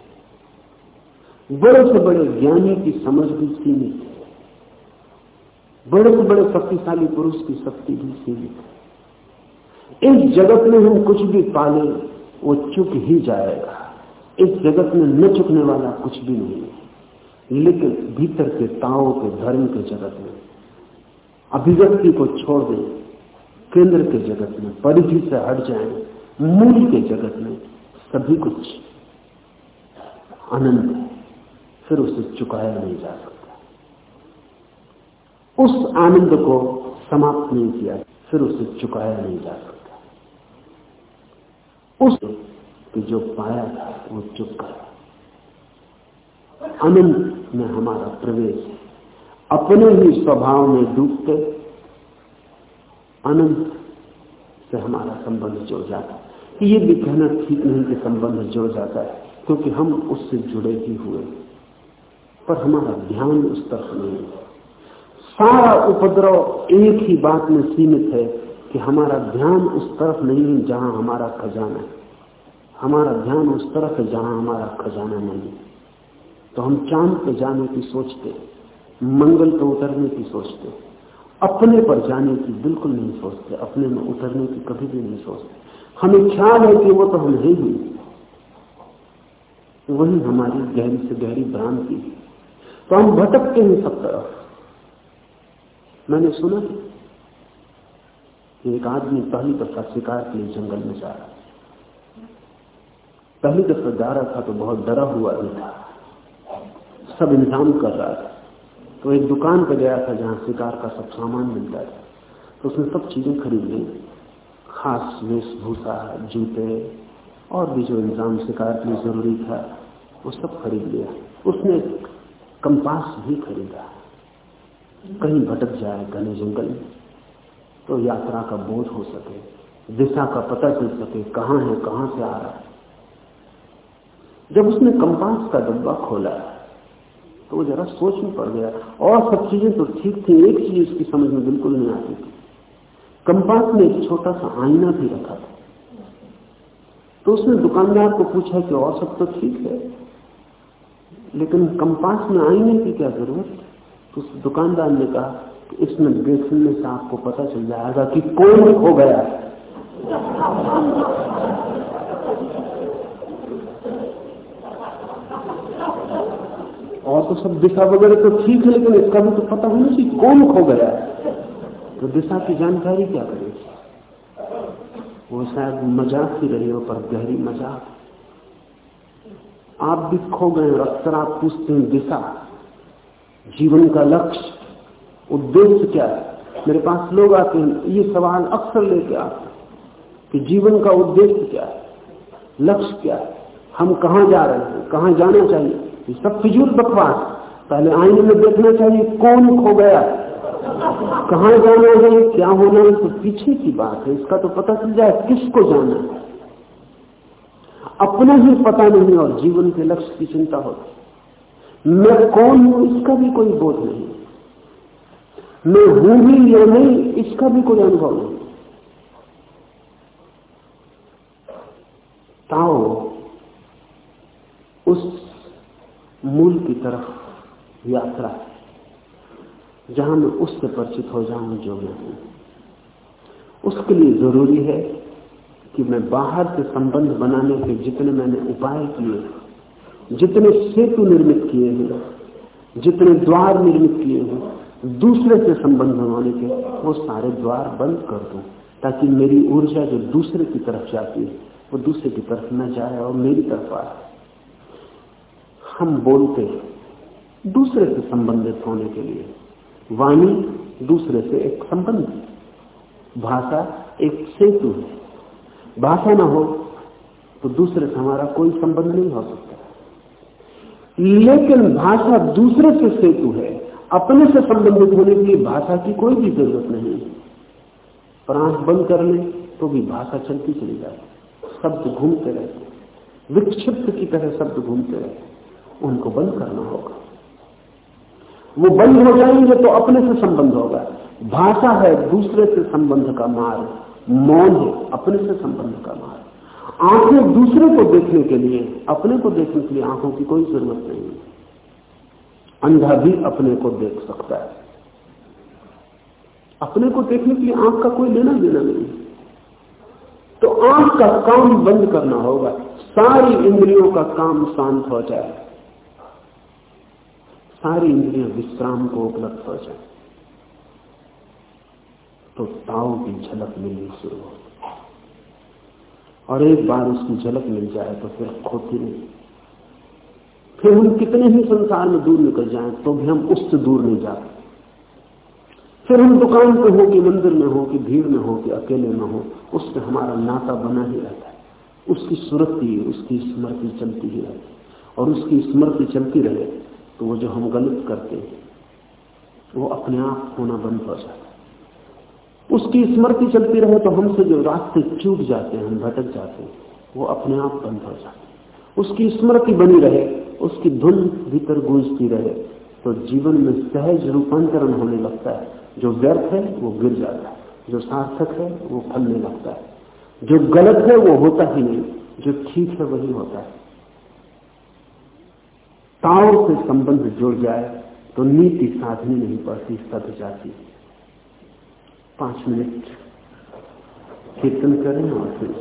बड़े से बड़े ज्ञानी की समझ भी सीमित है। बड़े से बड़े शक्तिशाली पुरुष की शक्ति भी सीमित है। इस जगत में हम कुछ भी पाले, वो चुक ही जाएगा। इस जगत में न चुकने वाला कुछ भी नहीं है। लेकिन भीतर के ताओ के धर्म के जगत में, अभिव्यक्ति को छोड़ दें, केंद्र के जगत में, परिधि से हट जाए, मूल के जगत में, सभी कुछ आनंद है। फिर उसे चुकाया नहीं जा सकता। उस आनंद को समाप्त नहीं किया, फिर उसे चुकाया नहीं जा सकता। उस कि जो पाया था, वो चुप कर। अनंत में हमारा प्रवेश अपने ही स्वभाव में डूबते अनंत से हमारा संबंध जुड़ जाता है। ये भी कहना ठीक नहीं कि संबंध जुड़ जाता है, क्योंकि हम उससे जुड़े ही हुए पर हमारा ध्यान उस तरफ़ नहीं है। सारा उपद्रव एक ही बात में सीमित है कि हमारा ध्यान उस तरफ़ नहीं है जहाँ हमारा खजाना है। हमारा ध्यान उस तरफ़ है जहाँ हमारा खजाना नहीं तो हम चाँद पे जाने की सोचते मंगल पे उतरने की सोचते अपने पर जाने की बिल्कुल नहीं सोचते, अपने में उतरने की कभी भी नहीं सोचते। हमें ख्याल है कि वो तो हम है ही। वही हमारी गहरी से गहरी भ्रांति है। तो हम भटकते हैं सब तरफ़। मैंने सुना एक आदमी पहली दफ़ा शिकार के लिए जंगल में जा रहा पहली दफ़ा जा रहा था तो बहुत डरा हुआ भी था। सब इंतज़ाम कर रहा था। तो एक दुकान पर गया था जहाँ शिकार का सब सामान मिलता था। तो उसने सब चीज़ें खरीद ली। खास वेशभूषा, जूते और भी जो इंतज़ाम शिकार के लिए ज़रूरी था, वो सब खरीद लिया। उसने कंपास भी खरीदा। कहीं भटक जाए घने जंगल में तो यात्रा का बोध हो सके, दिशा का पता चल सके कहाँ है, कहाँ से आ रहा है। जब उसने कंपास का डब्बा खोला तो वो जरा सोच में पड़ गया, और सब चीज़ें तो ठीक थी, एक चीज़ उसकी समझ में बिल्कुल नहीं आती थी। कंपास में एक छोटा सा आईना भी रखा था। तो उसने दुकानदार को पूछा कि और सब तो ठीक है? लेकिन कंपास में आईने की क्या ज़रूरत? तो उस दुकानदार ने कहा कि इसमें देखने से आपको पता चल जाएगा कि कौन हो गया। और तो सब दिशा वगैरह तो ठीक है, लेकिन इसका भी तो पता होना चाहिए कौन खो गया। तो दिशा की जानकारी क्या करेगी? वो शायद मज़ाक ही रही हो, पर गहरी मज़ाक। आप भी खो गए और अक्सर आप पूछते हैं, दिशा, जीवन का लक्ष्य, उद्देश्य क्या है? मेरे पास लोग आते हैं, ये सवाल अक्सर लेके आते हैं कि जीवन का उद्देश्य क्या है? लक्ष्य क्या है? हम कहा जा रहे हैं? कहा जाना चाहिए? ये सब फिजूल बकवास पहले आईने में देखना चाहिए, कौन खो गया? कहा जाना है, क्या होना है तो पीछे की बात है। इसका तो पता चल जाए, किसको जाना है? अपना ही पता नहीं और जीवन के लक्ष्य की चिंता होती। मैं कौन हूँ, इसका भी कोई बोध नहीं। मैं हूँ भी या नहीं, इसका भी कोई अनुभव नहीं। ताओ उस मूल की तरफ़ यात्रा है जहाँ मैं उससे परिचित हो जाऊँ जो मैं हूँ। उसके लिए ज़रूरी है कि मैं बाहर से संबंध बनाने के जितने मैंने उपाय किए, जितने सेतु निर्मित किए हैं, जितने द्वार निर्मित किए हैं, दूसरे से संबंध बनाने के, वो सारे द्वार बंद कर दूँ, ताकि मेरी ऊर्जा जो दूसरे की तरफ़ जाती है, वो दूसरे की तरफ़ न जाए और मेरी तरफ़ आए। हम बोलते हैं, दूसरे से संबंधित होने के लिए। वाणी दूसरे से एक संबंध भाषा एक सेतु है। भाषा ना हो तो दूसरे से हमारा कोई संबंध नहीं हो सकता। लेकिन भाषा दूसरे से सेतु है। अपने से संबंधित होने के लिए भाषा की कोई भी ज़रूरत नहीं। पर आँख बंद कर ले तो भी भाषा चलती चली जाती शब्द घूमते रहते विक्षिप्त की तरह शब्द घूमते रहते उनको बंद करना होगा। वो बंद हो जाएँगे तो अपने से संबंध होगा। भाषा है दूसरे से संबंध का मार्ग। मौन है, अपने से संबंध का मार्ग आँखें दूसरे को देखने के लिए, अपने को देखने के लिए आँखों की कोई ज़रूरत नहीं है। अंधा भी अपने को देख सकता है। अपने को देखने के लिए आँख का कोई लेना देना नहीं तो आँख का काम बंद करना होगा। सारी इंद्रियों का काम शांत हो जाए। सारी इंद्रियाँ विश्राम को उपलब्ध हो जाए। तो ताओ की झलक मिलनी शुरू हो और एक बार उसकी झलक मिल जाए तो फिर खोती नहीं। फिर हम कितने ही संसार में दूर निकल जाएँ तो भी हम उससे दूर नहीं जाते फिर हम दुकान पे हो कि मंदिर में हो कि भीड़ में हो कि अकेले में हो उससे हमारा नाता बना ही रहता है। उसकी सुरति, उसकी स्मृति चलती ही रहती और उसकी स्मृति चलती रहे तो वो जो हम गलत करते हैं, वो अपने आप होना बंद हो जाता उसकी स्मृति चलती रहे तो हमसे जो रास्ते चूक जाते हैं, हम भटक जाते हैं, वो अपने आप बंद हो जाते उसकी स्मृति बनी रहे, उसकी धुन भीतर गूंजती रहे तो जीवन में सहज रूपांतरण होने लगता है। जो व्यर्थ है, वो गिर जाता है। जो सार्थक है, वो फलने लगता है। जो गलत है, वो होता ही नहीं। जो ठीक है, वही होता है। ताव से संबंध जुड़ जाए तो नीति साधनी नहीं पड़ती, सद जाती। है पाँच मिनट कीर्तन करें और फिर